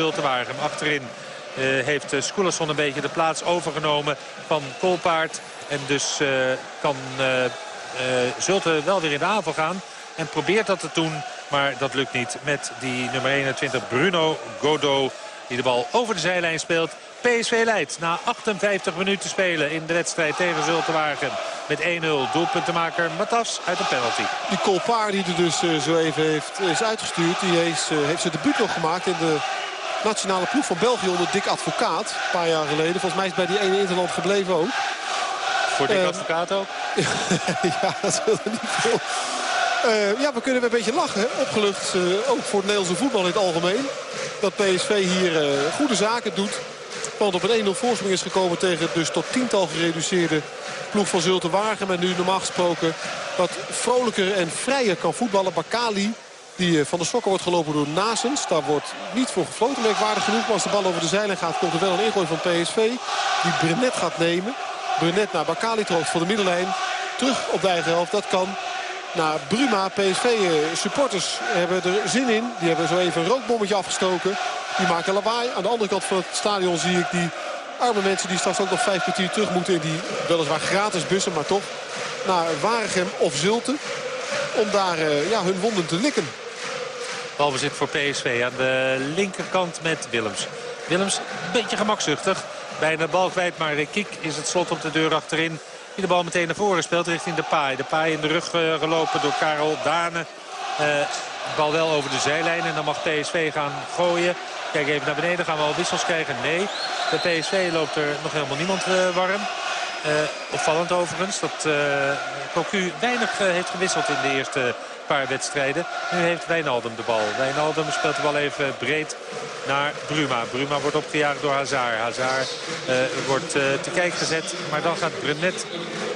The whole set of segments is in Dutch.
Zulte Waregem. Achterin uh, heeft Skulason een beetje de plaats overgenomen van Kolpaard. En dus uh, kan Zulte wel weer in de aanval gaan. En probeert dat te doen. Maar dat lukt niet met die nummer 21 Bruno Godot. Die de bal over de zijlijn speelt. PSV leidt na 58 minuten spelen in de wedstrijd tegen Zultewagen. Met 1-0 doelpuntenmaker Matas uit een penalty. Die Colpaar die er dus uh, zo even heeft, is uitgestuurd. Die heeft, uh, heeft zijn debuut nog gemaakt in de nationale ploeg van België onder Dick Advocaat. Een paar jaar geleden. Volgens mij is bij die ene Interland gebleven ook. Voor Dick uh, Advocaat ook? ja, dat wil er niet veel. Uh, ja, we kunnen een beetje lachen. Opgelucht, uh, ook voor het Nederlandse voetbal in het algemeen. Dat PSV hier uh, goede zaken doet. Want op een 1-0 voorsprong is gekomen tegen het dus tot tiental gereduceerde ploeg van Zulte Wagen. En nu normaal gesproken wat vrolijker en vrijer kan voetballen. Bakali die van de sokken wordt gelopen door Nasens. Daar wordt niet voor gefloten, merkwaardig genoeg. Maar als de bal over de zijlijn gaat, komt er wel een ingooi van PSV. Die Brenet gaat nemen. Brenet naar Bakali terug voor de middenlijn. Terug op de eigen helft, dat kan naar Bruma. PSV-supporters hebben er zin in. Die hebben zo even een rookbommetje afgestoken. Die maken lawaai. Aan de andere kant van het stadion zie ik die arme mensen die straks ook nog vijf kwartier terug moeten. In die weliswaar gratis bussen, maar toch naar Waregem of Zulte. Om daar uh, ja, hun wonden te likken. Balbezit voor PSV aan de linkerkant met Willems. Willems een beetje gemakzuchtig. Bijna bal kwijt, maar Kik is het slot op de deur achterin. Die de bal meteen naar voren speelt richting de paai. De paai in de rug uh, gelopen door Karel Dane. Uh, bal wel over de zijlijn en dan mag PSV gaan gooien. Kijk even naar beneden. Gaan we al wissels krijgen? Nee. De PSV loopt er nog helemaal niemand uh, warm. Uh, opvallend overigens dat uh, Cocu weinig heeft gewisseld in de eerste paar wedstrijden. Nu heeft Wijnaldum de bal. Wijnaldum speelt de bal even breed naar Bruma. Bruma wordt opgejaagd door Hazard. Hazard wordt uh, te kijk gezet. Maar dan gaat Brenet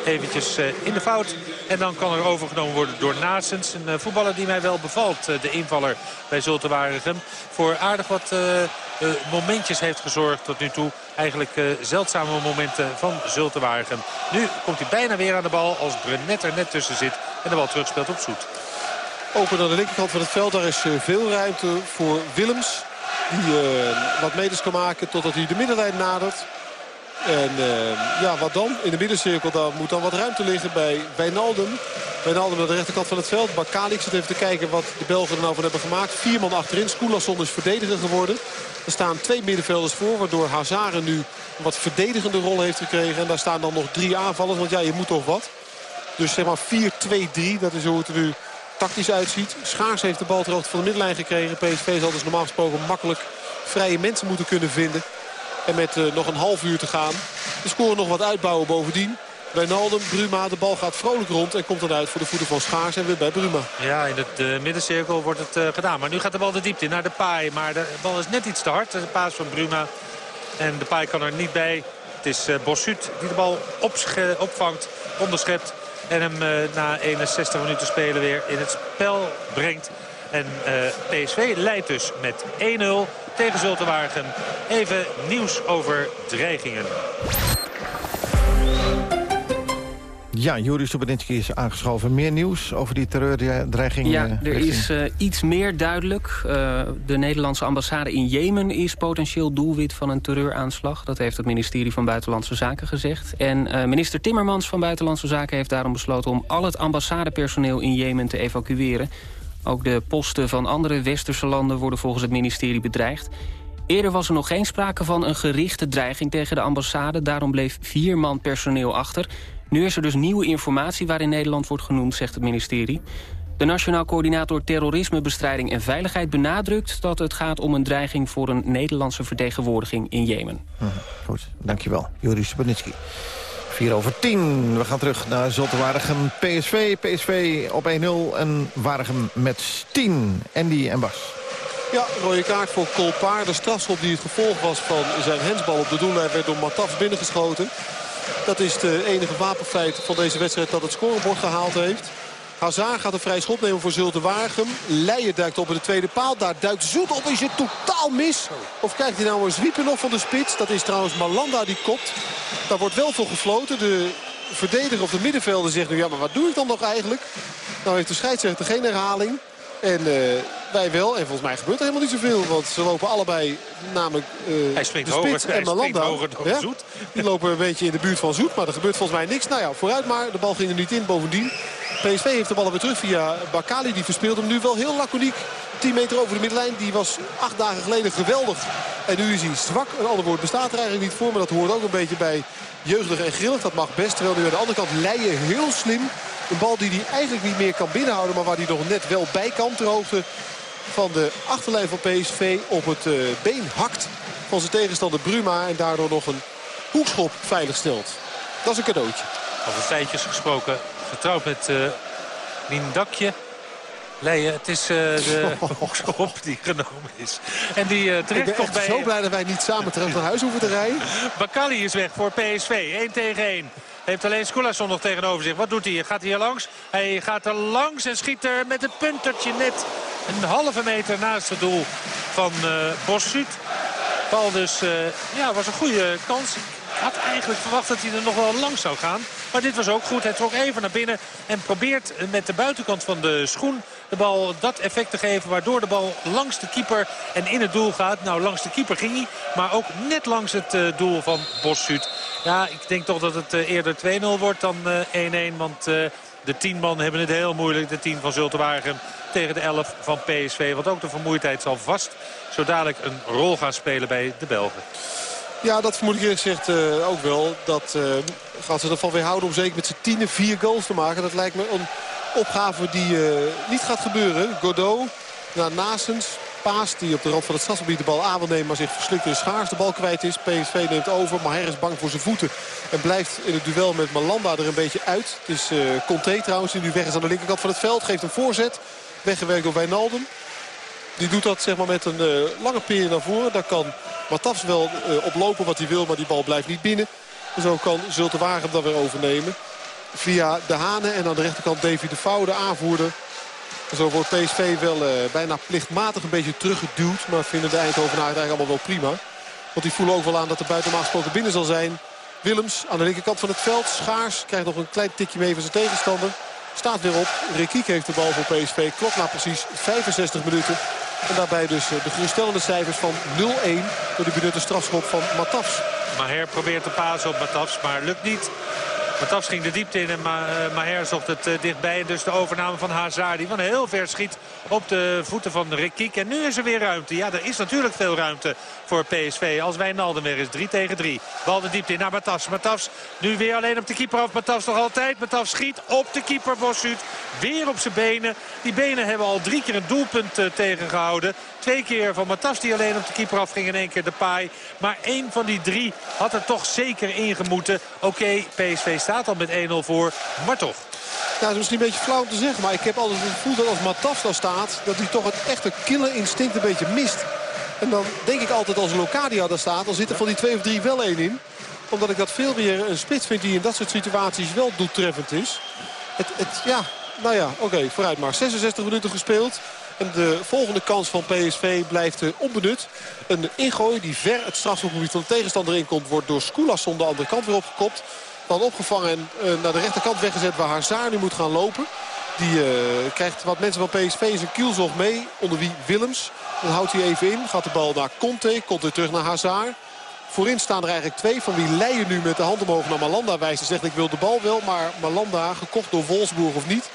eventjes in de fout. En dan kan er overgenomen worden door Nasens. Een voetballer die mij wel bevalt. de invaller bij Zulte Waregem. Voor aardig wat momentjes heeft gezorgd tot nu toe. Eigenlijk zeldzame momenten van Zulte Waregem. Nu komt hij bijna weer aan de bal als Brenet er net tussen zit. En de bal terugspeelt op Zoet. Open aan de linkerkant van het veld. Daar is veel ruimte voor Willems. Die wat meters kan maken totdat hij de middenlijn nadert. En uh, ja, wat dan? In de middencirkel daar moet dan wat ruimte liggen bij Wijnaldum. Wijnaldum aan de rechterkant van het veld. Bakalik zit even te kijken wat de Belgen er nou van hebben gemaakt. Vier man achterin. Skoulasson is verdediger geworden. Er staan twee middenvelders voor. Waardoor Hazard nu een wat verdedigende rol heeft gekregen. En daar staan dan nog drie aanvallers. Want ja, je moet toch wat. Dus zeg maar 4-2-3. Dat is hoe het er nu tactisch uitziet. Schaars heeft de bal ter hoogte van de middenlijn gekregen. PSV zal dus normaal gesproken makkelijk vrije mensen moeten kunnen vinden. En met uh, nog een half uur te gaan. De score nog wat uitbouwen bovendien. Wijnaldum, Bruma, de bal gaat vrolijk rond en komt dan uit voor de voeten van Schaars en weer bij Bruma. Ja, in het uh, middencirkel wordt het uh, gedaan. Maar nu gaat de bal de diepte in naar de paai. Maar de bal is net iets te hard. De paas van Bruma. En de paai kan er niet bij. Het is uh, Bossut die de bal opvangt, onderschept. En hem na 61 minuten spelen weer in het spel brengt. En PSV leidt dus met 1-0 tegen Zultenwagen. Even nieuws over dreigingen. Ja, Juri Stubenitski is aangeschoven. Meer nieuws over die terreurdreiging? Ja, er is uh, iets meer duidelijk. Uh, de Nederlandse ambassade in Jemen is potentieel doelwit van een terreuraanslag. Dat heeft het ministerie van Buitenlandse Zaken gezegd. En uh, minister Timmermans van Buitenlandse Zaken heeft daarom besloten... om al het ambassadepersoneel in Jemen te evacueren. Ook de posten van andere westerse landen worden volgens het ministerie bedreigd. Eerder was er nog geen sprake van een gerichte dreiging tegen de ambassade. Daarom bleef vier man personeel achter. Nu is er dus nieuwe informatie waarin Nederland wordt genoemd, zegt het ministerie. De Nationaal Coördinator Terrorismebestrijding en Veiligheid benadrukt dat het gaat om een dreiging voor een Nederlandse vertegenwoordiging in Jemen. Hm, goed, dankjewel. Joris Spernitsky. 4 over 10. We gaan terug naar Zulte Waregem PSV. PSV op 1-0 en Waregem met 10. Andy en Bas. Ja, rode kaart voor Kolpaar. De strafschop die het gevolg was van zijn hensbal op de doellijn werd door Matafs binnengeschoten. Dat is de enige wapenfeit van deze wedstrijd dat het scorebord gehaald heeft. Hazard gaat een vrij schot nemen voor Zulte Waregem. Leijen duikt op in de tweede paal. Daar duikt Zult op. Is het totaal mis? Of krijgt hij nou een zwiepen nog van de spits? Dat is trouwens Malanda die kopt. Daar wordt wel voor gefloten. De verdediger of de middenvelder zegt nu... ja, maar wat doe ik dan nog eigenlijk? Nou heeft de scheidsrechter geen herhaling. En uh, Wij wel. En volgens mij gebeurt er helemaal niet zoveel. Want ze lopen allebei namelijk uh, Hij springt de spits en Malanda. springt hoger dan Zoet. Die lopen een beetje in de buurt van Zoet. Maar er gebeurt volgens mij niks. Nou ja, vooruit maar. De bal ging er niet in. Bovendien, PSV heeft de bal weer terug via Bakali. Die verspeelt hem nu wel heel laconiek. 10 meter over de middenlijn. Die was acht dagen geleden geweldig. En nu is hij zwak. Een ander woord bestaat er eigenlijk niet voor. Maar dat hoort ook een beetje bij jeugdig en grillig. Dat mag best. Terwijl nu aan de andere kant Leijen heel slim. Een bal die hij eigenlijk niet meer kan binnenhouden. Maar waar hij nog net wel bij kan. Ter hoogte van de achterlijn van PSV op het uh, been hakt van zijn tegenstander Bruma. En daardoor nog een hoekschop veilig stelt. Dat is een cadeautje. Over feitjes gesproken. Getrouwd met uh, Lindakje. Leijen, het is uh, de hoekschop die genomen is. En die uh, terecht komt bij... Zo blij dat wij niet samen terug naar huis hoeven te rijden. Bakali is weg voor PSV. 1 tegen 1. Heeft alleen Skolason nog tegenover zich. Wat doet hij? Gaat hij er langs? Hij gaat er langs en schiet er met een puntertje net een halve meter naast het doel van uh, Bossuut. Bal dus, uh, ja, was een goede kans. Had eigenlijk verwacht dat hij er nog wel langs zou gaan. Maar dit was ook goed. Hij trok even naar binnen en probeert met de buitenkant van de schoen de bal dat effect te geven. Waardoor de bal langs de keeper en in het doel gaat. Nou, langs de keeper ging hij. Maar ook net langs het uh, doel van Bossuut. Ja, ik denk toch dat het uh, eerder 2-0 wordt dan 1-1. Uh, want de 10 man hebben het heel moeilijk. De 10 van Zultewagen tegen de 11 van PSV. Want ook de vermoeidheid zal vast zo dadelijk een rol gaan spelen bij de Belgen. Ja, dat vermoed ik eerlijk gezegd uh, ook wel. Dat uh, gaat ze ervan weerhouden om zeker met z'n tienen vier goals te maken. Dat lijkt me een opgave die uh, niet gaat gebeuren. Godot naar Nasens. Paas die op de rand van het stadsgebied de bal aan wil nemen. Maar zich verslikt in schaars de bal kwijt is. PSV neemt over. Maar is bang voor zijn voeten. En blijft in het duel met Malanda er een beetje uit. Het is Conte trouwens die nu weg is aan de linkerkant van het veld. Geeft een voorzet. Weggewerkt door Wijnaldum. Die doet dat zeg maar, met een uh, lange peer naar voren. Daar kan Matafs wel uh, oplopen wat hij wil, maar die bal blijft niet binnen. Zo kan Zulte Wagen dan weer overnemen. Via de Hanen en aan de rechterkant Davy de Vouw, de aanvoerder. Zo wordt PSV wel uh, bijna plichtmatig een beetje teruggeduwd. Maar vinden de Eindhovenaren eigenlijk allemaal wel prima. Want die voelen ook wel aan dat de buitenmaal binnen zal zijn. Willems aan de linkerkant van het veld. Schaars krijgt nog een klein tikje mee van zijn tegenstander. Staat weer op. Rekiek heeft de bal voor PSV. Klok na precies 65 minuten. En daarbij dus de geruststellende cijfers van 0-1 door de benutte strafschop van Matafs. Maher probeert de paas op Matafs, maar lukt niet. Matafs ging de diepte in en Maher zocht het dichtbij. Dus de overname van Hazard die van heel ver schiet op de voeten van Rekiek. En nu is er weer ruimte. Ja, er is natuurlijk veel ruimte voor PSV. Als Wijnaldum weer is 3 tegen 3. Bal de diepte in naar Matafs. Matafs nu weer alleen op de keeper af. Matafs nog altijd. Matafs schiet op de keeper Bossuut. Weer op zijn benen. Die benen hebben al drie keer een doelpunt uh, tegengehouden. Twee keer van Matafs die alleen op de keeper af ging. En één keer de paai. Maar één van die drie had er toch zeker ingemoeten. Oké, PSV staat al met 1-0 voor. Maar toch. Dat is misschien een beetje flauw om te zeggen. Maar ik heb altijd het gevoel dat als Matafs daar staat... dat hij toch het echte killer instinct een beetje mist. En dan denk ik altijd als Locadia daar staat... dan zit er van die twee of drie wel één in. Omdat ik dat veel meer een spits vind die in dat soort situaties wel doeltreffend is. Het, het, ja, nou ja, oké, vooruit maar. 66 minuten gespeeld. En de volgende kans van PSV blijft uh, onbenut. Een ingooi die ver het strafschopgebied van de tegenstander inkomt... wordt door Skoulasson de andere kant weer opgekopt. Dan opgevangen en uh, naar de rechterkant weggezet waar Hazard nu moet gaan lopen. Die uh, krijgt wat mensen van PSV zijn kielzog mee. Onder wie Willems. Dan houdt hij even in. Gaat de bal naar Conte. Conte terug naar Hazard. Voorin staan er eigenlijk twee. Van wie Leijen nu met de hand omhoog naar Malanda wijst. En zegt ik wil de bal wel. Maar Malanda, gekocht door Wolfsburg of niet.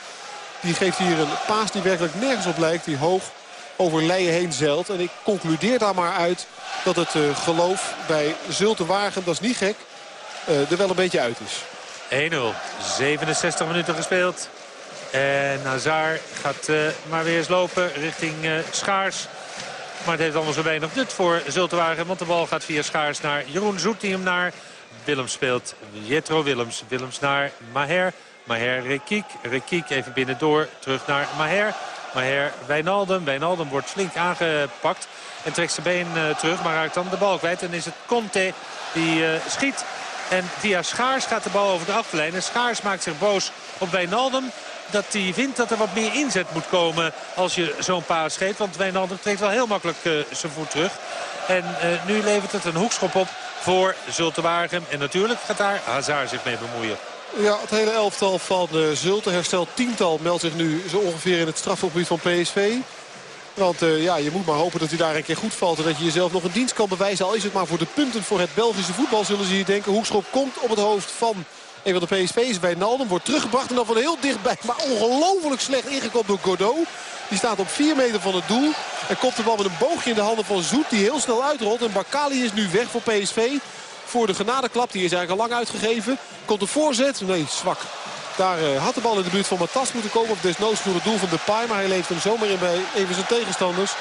Die geeft hier een paas die werkelijk nergens op lijkt. Die hoog over Leijen heen zeilt. En ik concludeer daar maar uit dat het uh, geloof bij Zulte Wagen, dat is niet gek, er wel een beetje uit is. 1-0. 67 minuten gespeeld. En Hazard gaat uh, maar weer eens lopen richting Schaars. Maar het heeft allemaal zo weinig nut voor Zultewagen. Want de bal gaat via Schaars naar Jeroen Zoet die hem naar Willems speelt. Jetro Willems. Willems naar Maher. Maher Rekiek. Rekiek even binnendoor. Terug naar Maher. Maher Wijnaldum. Wijnaldum wordt flink aangepakt. En trekt zijn been terug. Maar raakt dan de bal kwijt. En is het Conte die schiet. En via Schaars gaat de bal over de achterlijn. En Schaars maakt zich boos op Wijnaldum. Dat hij vindt dat er wat meer inzet moet komen als je zo'n paas geeft. Want Wijnaldum trekt wel heel makkelijk uh, zijn voet terug. En nu levert het een hoekschop op voor Zulte Waregem. En natuurlijk gaat daar Hazard zich mee bemoeien. Ja, het hele elftal van uh, Zulte herstelt tiental meldt zich nu zo ongeveer in het strafgebied van PSV. Want uh, ja, je moet maar hopen dat hij daar een keer goed valt. En dat je jezelf nog een dienst kan bewijzen. Al is het maar voor de punten voor het Belgische voetbal zullen ze hier denken. Hoekschop komt op het hoofd van een van de PSV's bij Naldum. Wordt teruggebracht en dan van heel dichtbij. Maar ongelooflijk slecht ingekopt door Godot. Die staat op 4 meter van het doel. En kopt de bal met een boogje in de handen van Zoet. Die heel snel uitrolt. En Bakali is nu weg voor PSV. Voor de genadeklap. Die is eigenlijk al lang uitgegeven. Komt de voorzet. Nee, zwak. Daar uh, had de bal in de buurt van Matas moeten komen. Of desnoods voor het doel van de Pai. Maar hij leeft hem zomaar in bij even zijn tegenstanders.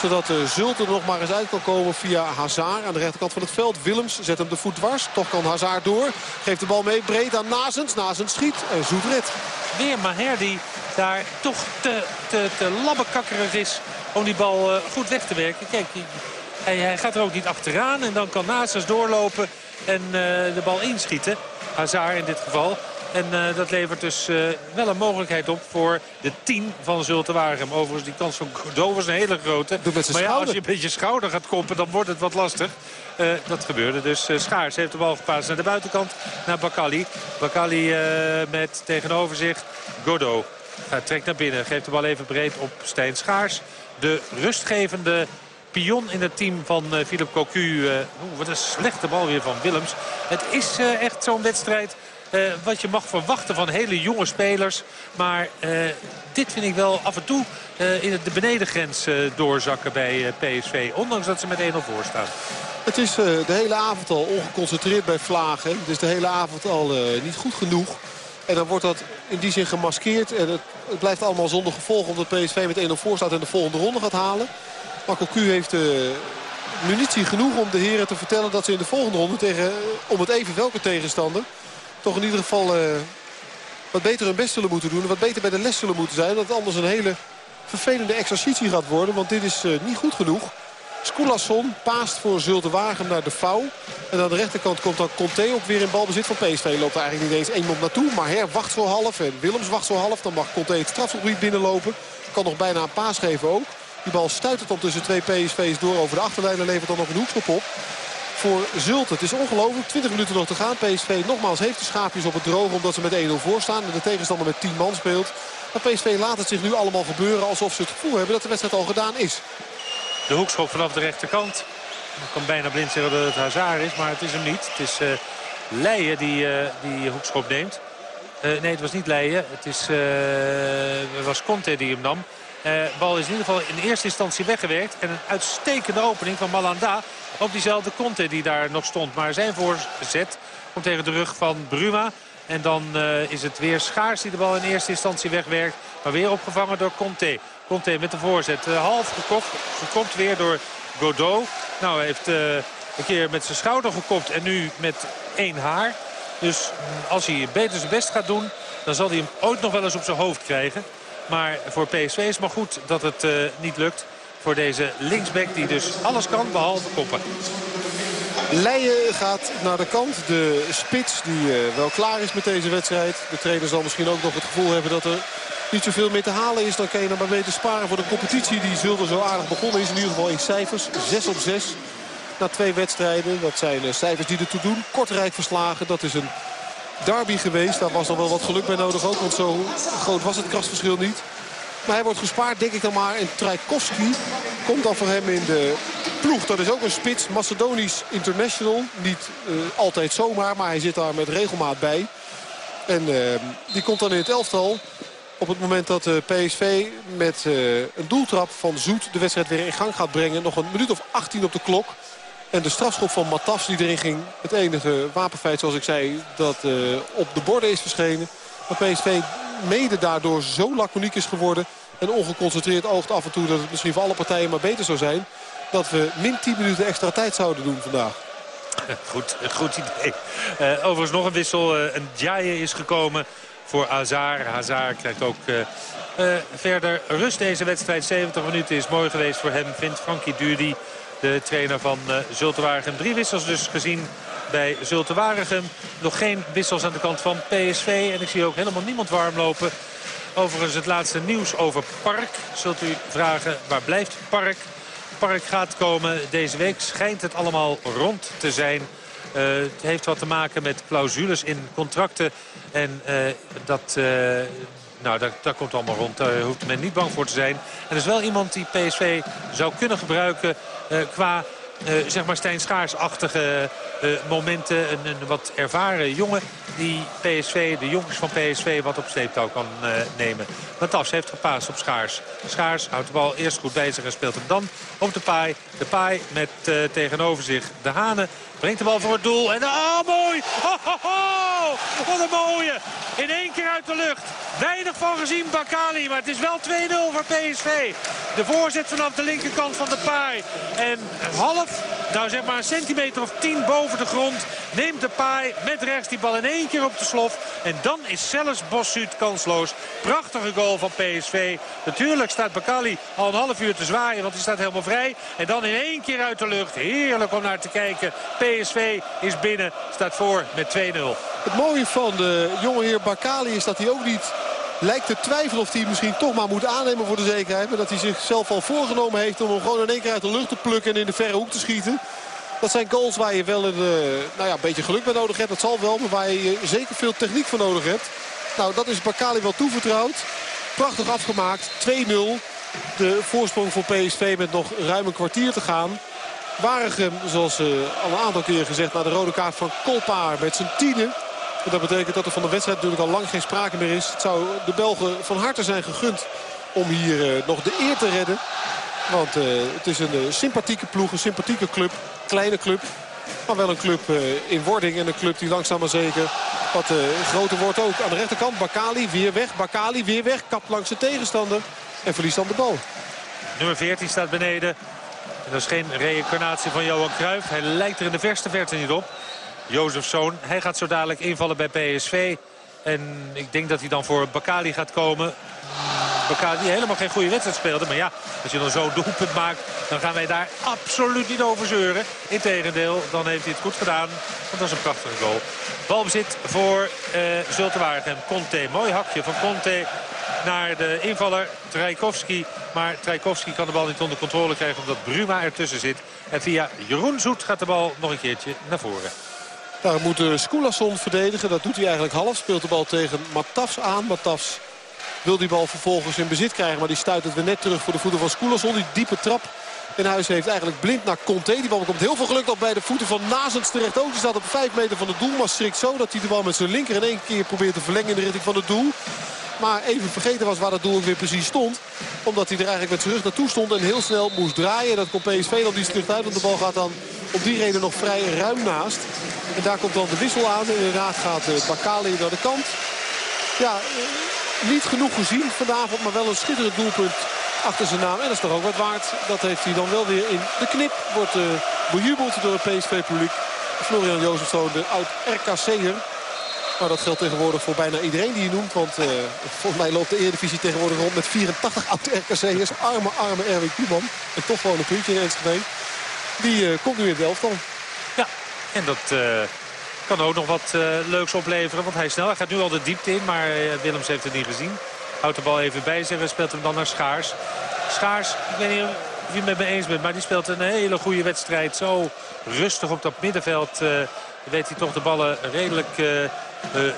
Zodat uh, Zult er nog maar eens uit kan komen via Hazard. Aan de rechterkant van het veld. Willems zet hem de voet dwars. Toch kan Hazard door. Geeft de bal mee breed aan Nazens. Nazens schiet. En Zoet red. Weer Maher die daar toch te, te, te labbekakkerig is om die bal uh, goed weg te werken. Kijk, hij, gaat er ook niet achteraan. En dan kan Nazens doorlopen en de bal inschieten. Hazard in dit geval. En uh, dat levert dus uh, wel een mogelijkheid op voor de 10 van Zulte Waregem. Overigens, die kans van Godot was een hele grote. Maar ja, als je een beetje schouder gaat koppen, dan wordt het wat lastig. Uh, dat gebeurde dus. Schaars heeft de bal gepaast naar de buitenkant, naar Bakali. Bakali met tegenover zich Godot. Hij trekt naar binnen, geeft de bal even breed op Stijn Schaars. De rustgevende pion in het team van Philip Cocu. Wat een slechte bal weer van Willems. Het is echt zo'n wedstrijd wat je mag verwachten van hele jonge spelers. Maar uh, dit vind ik wel af en toe uh, in de benedengrens doorzakken bij PSV. Ondanks dat ze met 1-0 voor staan. Het is de hele avond al ongeconcentreerd bij Vlagen. Het is de hele avond al niet goed genoeg. En dan wordt dat in die zin gemaskeerd. En het, het blijft allemaal zonder gevolg omdat PSV met 1-0 voor staat en de volgende ronde gaat halen. Maar Cocu heeft munitie genoeg om de heren te vertellen dat ze in de volgende ronde tegen om het even welke tegenstander toch in ieder geval uh, wat beter hun best zullen moeten doen. En wat beter bij de les zullen moeten zijn. Dat het anders een hele vervelende exercitie gaat worden. Want dit is uh, niet goed genoeg. Skoulasson paast voor Zulte Wagen naar de Vouw. En aan de rechterkant komt dan Conte ook weer in balbezit van PSV. Loopt er eigenlijk niet eens één man naartoe. Maar Her wacht zo half en Willems wacht zo half. Dan mag Conte het strafgebied binnenlopen. Kan nog bijna een paas geven ook. Die bal stuit het om tussen twee PSV's door over de achterlijn. En levert dan nog een hoekschop op voor Zult. Het is ongelooflijk. 20 minuten nog te gaan. PSV nogmaals heeft de schaapjes op het droog omdat ze met 1-0 voor staan. En de tegenstander met 10 man speelt. Maar PSV laat het zich nu allemaal gebeuren alsof ze het gevoel hebben dat de wedstrijd al gedaan is. De hoekschop vanaf de rechterkant. Ik kan bijna blind zeggen dat het Hazard is, maar het is hem niet. Het is uh, Leijen die uh, die hoekschop neemt. Uh, nee, het was niet Leijen. Het, is, was Conte die hem nam. De bal is in ieder geval in eerste instantie weggewerkt. En een uitstekende opening van Malanda op diezelfde Conte die daar nog stond. Maar zijn voorzet komt tegen de rug van Bruma. En dan uh, is het weer Schaars die de bal in eerste instantie wegwerkt. Maar weer opgevangen door Conte. Conte met de voorzet. Uh, half gekopt, gekopt weer door Godot. Nou, hij heeft uh, een keer met zijn schouder gekopt en nu met één haar. Dus als hij beter zijn best gaat doen, dan zal hij hem ooit nog wel eens op zijn hoofd krijgen. Maar voor PSV is het maar goed dat het niet lukt voor deze linksback die dus alles kan behalve koppen. Leijen gaat naar de kant. De spits die uh, wel klaar is met deze wedstrijd. De trainer zal misschien ook nog het gevoel hebben dat er niet zoveel meer te halen is. Dan kan je maar beter sparen voor de competitie. Die Zulder zo aardig begonnen is. In ieder geval in cijfers. 6 op 6 na twee wedstrijden. Dat zijn uh, cijfers die ertoe doen. Kortrijk verslagen. Dat is een derby geweest. Daar was nog wel wat geluk bij nodig ook. Want zo groot was het krasverschil niet. Maar hij wordt gespaard, denk ik dan maar. En Trajkovski komt dan voor hem in de ploeg. Dat is ook een spits, Macedonisch international. Niet uh, altijd zomaar, maar hij zit daar met regelmaat bij. En uh, die komt dan in het elftal. Op het moment dat uh, PSV met een doeltrap van Zoet de wedstrijd weer in gang gaat brengen. Nog een minuut of 18 op de klok. En de strafschop van Matas die erin ging. Het enige wapenfeit zoals ik zei dat op de borden is verschenen. Maar PSV mede daardoor zo laconiek is geworden... en ongeconcentreerd oogt af en toe dat het misschien voor alle partijen maar beter zou zijn... dat we min 10 minuten extra tijd zouden doen vandaag. Goed, goed idee. Uh, overigens nog een wissel. Uh, een Djaye is gekomen voor Hazard. Hazard krijgt ook uh, verder rust deze wedstrijd. 70 minuten is mooi geweest voor hem, vindt Frankie Dury. De trainer van uh. Drie wissels dus gezien bij Zulte Waregem. Nog geen wissels aan de kant van PSV. En ik zie ook helemaal niemand warm lopen. Overigens het laatste nieuws over Park. Zult u vragen waar blijft Park? Park gaat komen deze week. Schijnt het allemaal rond te zijn. Uh, het heeft wat te maken met clausules in contracten. En uh, dat uh, Nou, daar komt allemaal rond. Daar hoeft men niet bang voor te zijn. En er is wel iemand die PSV zou kunnen gebruiken qua zeg maar Stijn Schaars-achtige uh, momenten. Een, een, wat ervaren jongen die PSV, de jongens van PSV wat op sleeptouw kan uh, nemen. Matas heeft gepaast op Schaars. Schaars houdt de bal eerst goed bij zich en speelt hem dan op de paai. De paai met tegenover zich de Hanen. Brengt de bal voor het doel. En oh, mooi! Ho, ho, ho! Wat een mooie! In één keer uit de lucht. Weinig van gezien Bakali, maar het is wel 2-0 voor PSV. De voorzet vanaf de linkerkant van de paai. En half, nou zeg maar een centimeter of 10 boven de grond... neemt de paai met rechts die bal in één keer op de slof. En dan is zelfs Bossuut kansloos. Prachtige goal van PSV. Natuurlijk staat Bakali al een half uur te zwaaien, want hij staat helemaal vrij. En dan in één keer uit de lucht. Heerlijk om naar te kijken. PSV is binnen, staat voor met 2-0. Het mooie van de jonge heer Bakali is dat hij ook niet lijkt te twijfelen of hij misschien toch maar moet aannemen voor de zekerheid. Maar dat hij zichzelf al voorgenomen heeft om hem gewoon in één keer uit de lucht te plukken en in de verre hoek te schieten. Dat zijn goals waar je wel een, nou ja, een beetje geluk bij nodig hebt. Dat zal wel, maar waar je zeker veel techniek voor nodig hebt. Nou, dat is Bakali wel toevertrouwd. Prachtig afgemaakt. 2-0. De voorsprong voor PSV met nog ruim een kwartier te gaan. Waregem, zoals uh, al een aantal keer gezegd, naar de rode kaart van Kolpaar met zijn tienen. Dat betekent dat er van de wedstrijd natuurlijk al lang geen sprake meer is. Het zou de Belgen van harte zijn gegund om hier uh, nog de eer te redden. Want uh, het is een sympathieke ploeg, een sympathieke club. Kleine club, maar wel een club in wording. En een club die langzaam maar zeker wat groter wordt ook. Aan de rechterkant Bakali weer weg. Bakali weer weg. Kap langs de tegenstander. En verliest dan de bal. Nummer 14 staat beneden. En dat is geen reïncarnatie van Johan Cruijff. Hij lijkt er in de verste verte niet op. Zoon, hij gaat zo dadelijk invallen bij PSV. En ik denk dat hij dan voor Bakali gaat komen. Bakali helemaal geen goede wedstrijd speelde. Maar ja, als je dan zo'n doelpunt maakt, dan gaan wij daar absoluut niet over zeuren. Integendeel, dan heeft hij het goed gedaan. Want dat is een prachtige goal. Balbezit voor uh, Zulte Waregem. Conte, mooi hakje van Conte naar de invaller Trajkovski. Maar Trajkovski kan de bal niet onder controle krijgen omdat Bruma ertussen zit. En via Jeroen Zoet gaat de bal nog een keertje naar voren. Daar moet Skoulasson verdedigen. Dat doet hij eigenlijk half. Speelt de bal tegen Matafs aan. Matafs wil die bal vervolgens in bezit krijgen. Maar die stuit het weer net terug voor de voeten van Skoulasson. Die diepe trap in huis heeft eigenlijk blind naar Conte. Die bal komt heel veel geluk op bij de voeten van Nazens terecht. Ook die staat op 5 meter van het doel. Maar strikt zo dat hij de bal met zijn linker in één keer probeert te verlengen in de richting van het doel. Maar even vergeten was waar dat doel weer precies stond. Omdat hij er eigenlijk met zijn rug naartoe stond en heel snel moest draaien. Dat komt PSV dan die terug uit. Want de bal gaat dan op die reden nog vrij ruim naast. En daar komt dan de wissel aan. Inderdaad gaat eh, Bakali naar de kant. Ja, eh, niet genoeg gezien vanavond. Maar wel een schitterend doelpunt achter zijn naam. En dat is toch ook wat waard. Dat heeft hij dan wel weer in de knip. Wordt uh, bejubeld door het PSV-publiek. Florian Jozefzoon, de oud-RKC'er. Maar dat geldt tegenwoordig voor bijna iedereen die je noemt. Want uh, volgens mij loopt de Eredivisie tegenwoordig rond met 84 oud-RKC'ers. Arme, arme Erwin Kuman. En toch gewoon een puntje in Enschede. Die uh, komt nu in de elftal. Ja, en dat uh, kan ook nog wat leuks opleveren. Want hij snel. Hij gaat nu al de diepte in. Maar Willems heeft het niet gezien. Houdt de bal even bij zich en speelt hem dan naar Schaars. Schaars, ik weet niet of je het met me eens bent. Maar die speelt een hele goede wedstrijd. Zo rustig op dat middenveld weet hij toch de ballen redelijk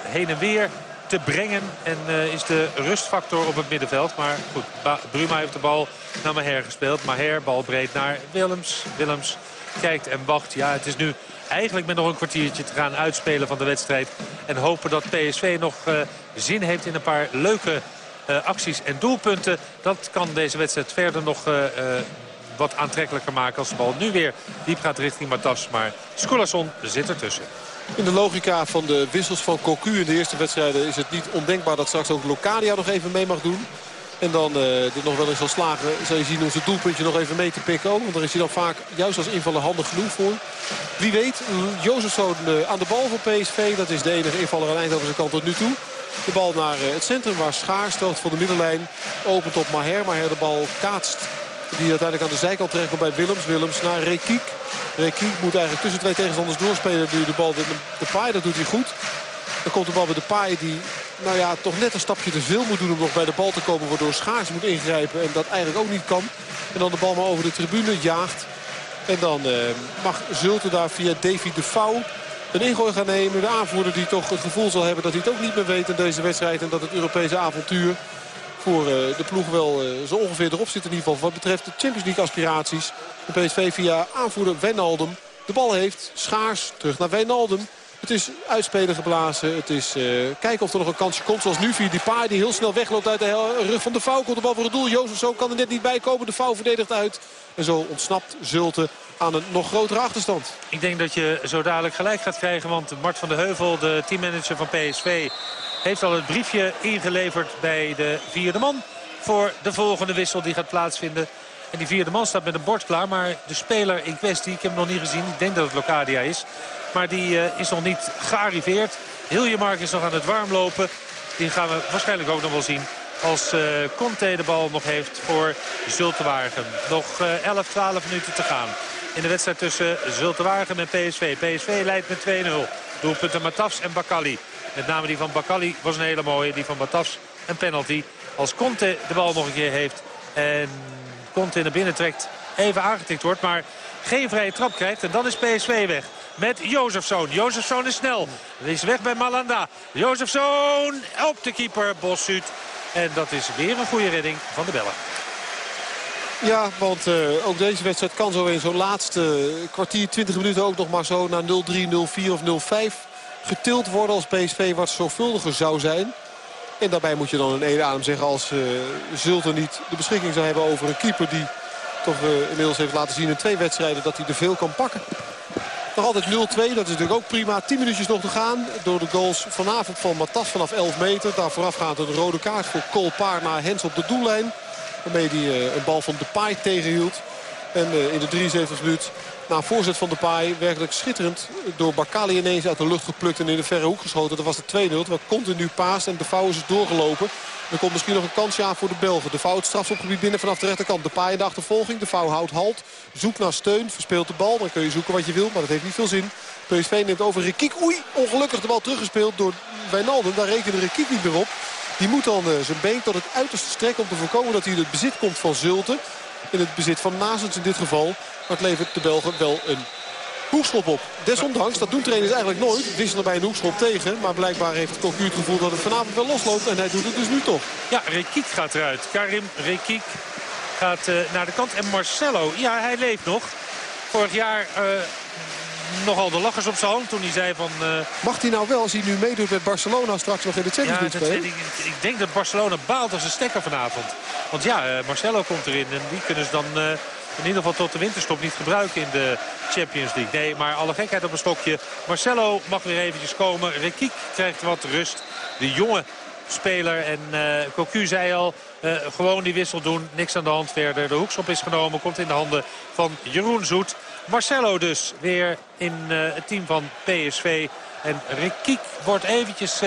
heen en weer te brengen. En uh, is de rustfactor op het middenveld. Maar goed, Bruma heeft de bal naar Maher gespeeld. Maher, bal breed naar Willems. Willems kijkt en wacht. Ja, het is nu eigenlijk met nog een kwartiertje te gaan uitspelen van de wedstrijd. En hopen dat PSV nog uh, zin heeft in een paar leuke uh, acties en doelpunten. Dat kan deze wedstrijd verder nog wat aantrekkelijker maken als de bal nu weer diep gaat richting Matas. Maar Skolason zit ertussen. In de logica van de wissels van Cocu in de eerste wedstrijden is het niet ondenkbaar dat straks ook Locadia nog even mee mag doen. En dan uh, dit nog wel eens zal slagen, zal je zien om zijn doelpuntje nog even mee te pikken ook. Want daar is hij dan vaak juist als invaller handig genoeg voor. Wie weet, Jozefzoon uh, aan de bal van PSV. Dat is de enige invaller aan Eindhoven zijn kant tot nu toe. De bal naar uh, het centrum waar Schaar stelt voor de middenlijn. Opent op Maher. Maher de bal kaatst die uiteindelijk aan de zijkant terechtkomt bij Willems. Willems naar Rekiek. Rekiek moet eigenlijk tussen twee tegenstanders doorspelen. Nu de bal de, de paai, dat doet hij goed. Dan komt de bal bij de paai die nou ja, toch net een stapje te veel moet doen om nog bij de bal te komen. Waardoor Schaars moet ingrijpen en dat eigenlijk ook niet kan. En dan de bal maar over de tribune jaagt. En dan eh, mag Zulte daar via Davy de Vouw een ingooi gaan nemen. De aanvoerder die toch het gevoel zal hebben dat hij het ook niet meer weet in deze wedstrijd. En dat het Europese avontuur voor de ploeg wel zo ongeveer erop zit in ieder geval. Wat betreft de Champions League aspiraties. De PSV via aanvoerder Wijnaldum de bal heeft. Schaars terug naar Wijnaldum. Het is uitspelen geblazen. Het is uh, kijken of er nog een kansje komt. Zoals nu via die paar die heel snel wegloopt uit de rug van de Vouw. Komt de bal voor het doel. Jozef zo kan er net niet bij komen. De Vouw verdedigt uit. En zo ontsnapt Zulte aan een nog grotere achterstand. Ik denk dat je zo dadelijk gelijk gaat krijgen. Want Mart van de Heuvel, de teammanager van PSV... heeft al het briefje ingeleverd bij de vierde man... voor de volgende wissel die gaat plaatsvinden. En die vierde man staat met een bord klaar. Maar de speler in kwestie, ik heb hem nog niet gezien. Ik denk dat het Locadia is. Maar die uh, is nog niet gearriveerd. Hiljemark is nog aan het warmlopen. Die gaan we waarschijnlijk ook nog wel zien. Als uh, Conte de bal nog heeft voor Zultewagen. Nog uh, 11, 12 minuten te gaan. In de wedstrijd tussen Zultewagen en PSV. PSV leidt met 2-0. Doelpunten Matafs en Bakali. Met name die van Bakali was een hele mooie. Die van Matafs een penalty. Als Conte de bal nog een keer heeft. En Conte naar binnen trekt. Even aangetikt wordt. Maar geen vrije trap krijgt. En dan is PSV weg met Jozefzoon. Jozefzoon is snel. Hij is weg bij Malanda. Jozefzoon op de keeper Bossuut. En dat is weer een goede redding van de Bellen. Ja, want uh, ook deze wedstrijd kan zo in zo'n laatste kwartier, 20 minuten ook nog maar zo naar 0-3, 0-4 of 0-5 getild worden als PSV wat zorgvuldiger zou zijn. En daarbij moet je dan in één adem zeggen als uh, Zulte niet de beschikking zou hebben over een keeper die toch uh, inmiddels heeft laten zien in twee wedstrijden dat hij er veel kan pakken. Nog altijd 0-2, dat is natuurlijk ook prima. 10 minuutjes nog te gaan door de goals vanavond van Matas vanaf 11 meter. Daar voorafgaand een rode kaart voor Kolpaar naar Hens op de doellijn. Waarmee hij uh, een bal van Depay tegenhield. En in de 73 minuut na voorzet van Depay werkelijk schitterend door Bakali ineens uit de lucht geplukt en in de verre hoek geschoten. Dat was de 2-0. Terwijl continu paas en de vouw is doorgelopen. Er komt misschien nog een kansje aan voor de Belgen. De het strafschopgebied binnen vanaf de rechterkant. De paai in de achtervolging. De vouw houdt halt. Zoekt naar steun. Verspeelt de bal. Dan kun je zoeken wat je wil. Maar dat heeft niet veel zin. PSV neemt over Rekiek. Oei, ongelukkig de bal teruggespeeld door Wijnaldum. Daar rekende Rekiek niet meer op. Die moet dan uh, zijn been tot het uiterste strekken om te voorkomen dat hij in het bezit komt van Zulte. In het bezit van Nazens in dit geval. Maar het levert de Belgen wel een hoekschop op. Desondanks, dat doen trainers eigenlijk nooit. Wisselen bij een hoekschop tegen. Maar blijkbaar heeft Cocu het gevoel dat het vanavond wel losloopt. En hij doet het dus nu toch. Ja, Rekiek gaat eruit. Karim Rekiek gaat uh, naar de kant. En Marcelo, ja, hij leeft nog. Vorig jaar uh, nogal de lachers op zijn hand toen hij zei van... Uh... Mag hij nou wel, als hij nu meedoet met Barcelona straks nog in de Champions League ja, spelen? Ik, ik, denk dat Barcelona baalt als een stekker vanavond. Want ja, Marcelo komt erin en die kunnen ze dan in ieder geval tot de winterstop niet gebruiken in de Champions League. Nee, maar alle gekheid op een stokje. Marcelo mag weer eventjes komen. Rekiek krijgt wat rust. De jonge speler. En uh, Cocu zei al, uh, gewoon die wissel doen. Niks aan de hand verder. De hoekschop is genomen. Komt in de handen van Jeroen Zoet. Marcelo dus weer in uh, het team van PSV. En Rekiek wordt eventjes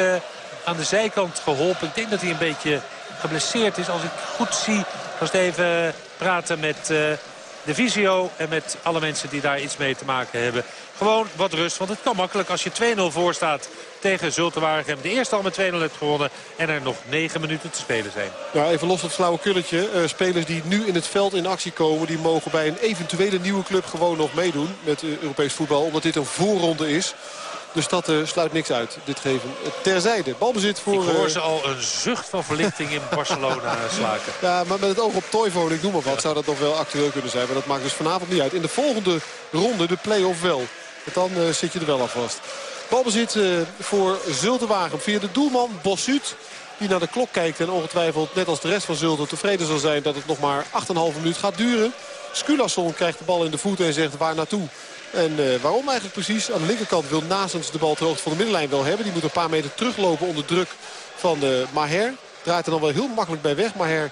aan de zijkant geholpen. Ik denk dat hij een beetje geblesseerd is. Als ik goed zie, was het even praten met de visio en met alle mensen die daar iets mee te maken hebben. Gewoon wat rust, want het kan makkelijk als je 2-0 voor staat tegen Zultenwaregem. De eerste al met 2-0 hebt gewonnen en er nog 9 minuten te spelen zijn. Ja, even los het flauwe kulletje. Uh, spelers die nu in het veld in actie komen... die mogen bij een eventuele nieuwe club gewoon nog meedoen met uh, Europees voetbal. Omdat dit een voorronde is. Dus dat uh, sluit niks uit, dit geven. Terzijde, balbezit voor... Ik hoor uh, ze al een zucht van verlichting in Barcelona slaken. Ja, maar met het oog op Toivonen, ik noem maar wat, zou dat nog wel actueel kunnen zijn. Maar dat maakt dus vanavond niet uit. In de volgende ronde de play-off wel. Want dan zit je er wel aan vast. Balbezit voor Zultewagen via de doelman Bossuut. Die naar de klok kijkt en ongetwijfeld net als de rest van Zulte tevreden zal zijn dat het nog maar 8,5 minuut gaat duren. Skulasson krijgt de bal in de voeten en zegt waar naartoe. En uh, waarom eigenlijk precies? Aan de linkerkant wil Nazens de bal ter hoogte van de middenlijn wel hebben. Die moet een paar meter teruglopen onder druk van uh, Maher. Draait er dan wel heel makkelijk bij weg. Maher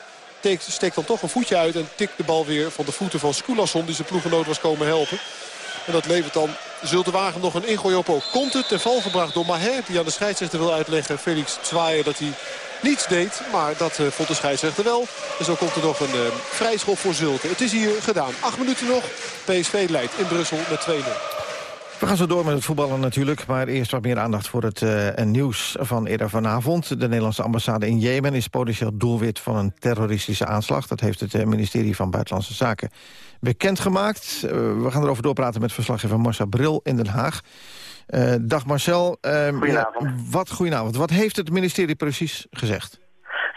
steekt dan toch een voetje uit en tikt de bal weer van de voeten van Skulasson. Die zijn ploegenoot was komen helpen. En dat levert dan Zultewagen nog een ingooi op. Ook komt het ten val gebracht door Maher. Die aan de scheidsrechter wil uitleggen. Felix Zwaaien dat hij niets deed. Maar dat uh, vond de scheidsrechter wel. En zo komt er nog een uh, vrijschop voor Zulte. Het is hier gedaan. Acht minuten nog. PSV leidt in Brussel met 2-0. We gaan zo door met het voetballen natuurlijk. Maar eerst wat meer aandacht voor het uh, nieuws van eerder vanavond. De Nederlandse ambassade in Jemen is potentieel doelwit van een terroristische aanslag. Dat heeft het ministerie van Buitenlandse Zaken bekendgemaakt. we gaan erover doorpraten met verslaggever Marcia Bril in Den Haag. Dag Marcel. goedenavond. wat, goedenavond. Wat heeft het ministerie precies gezegd?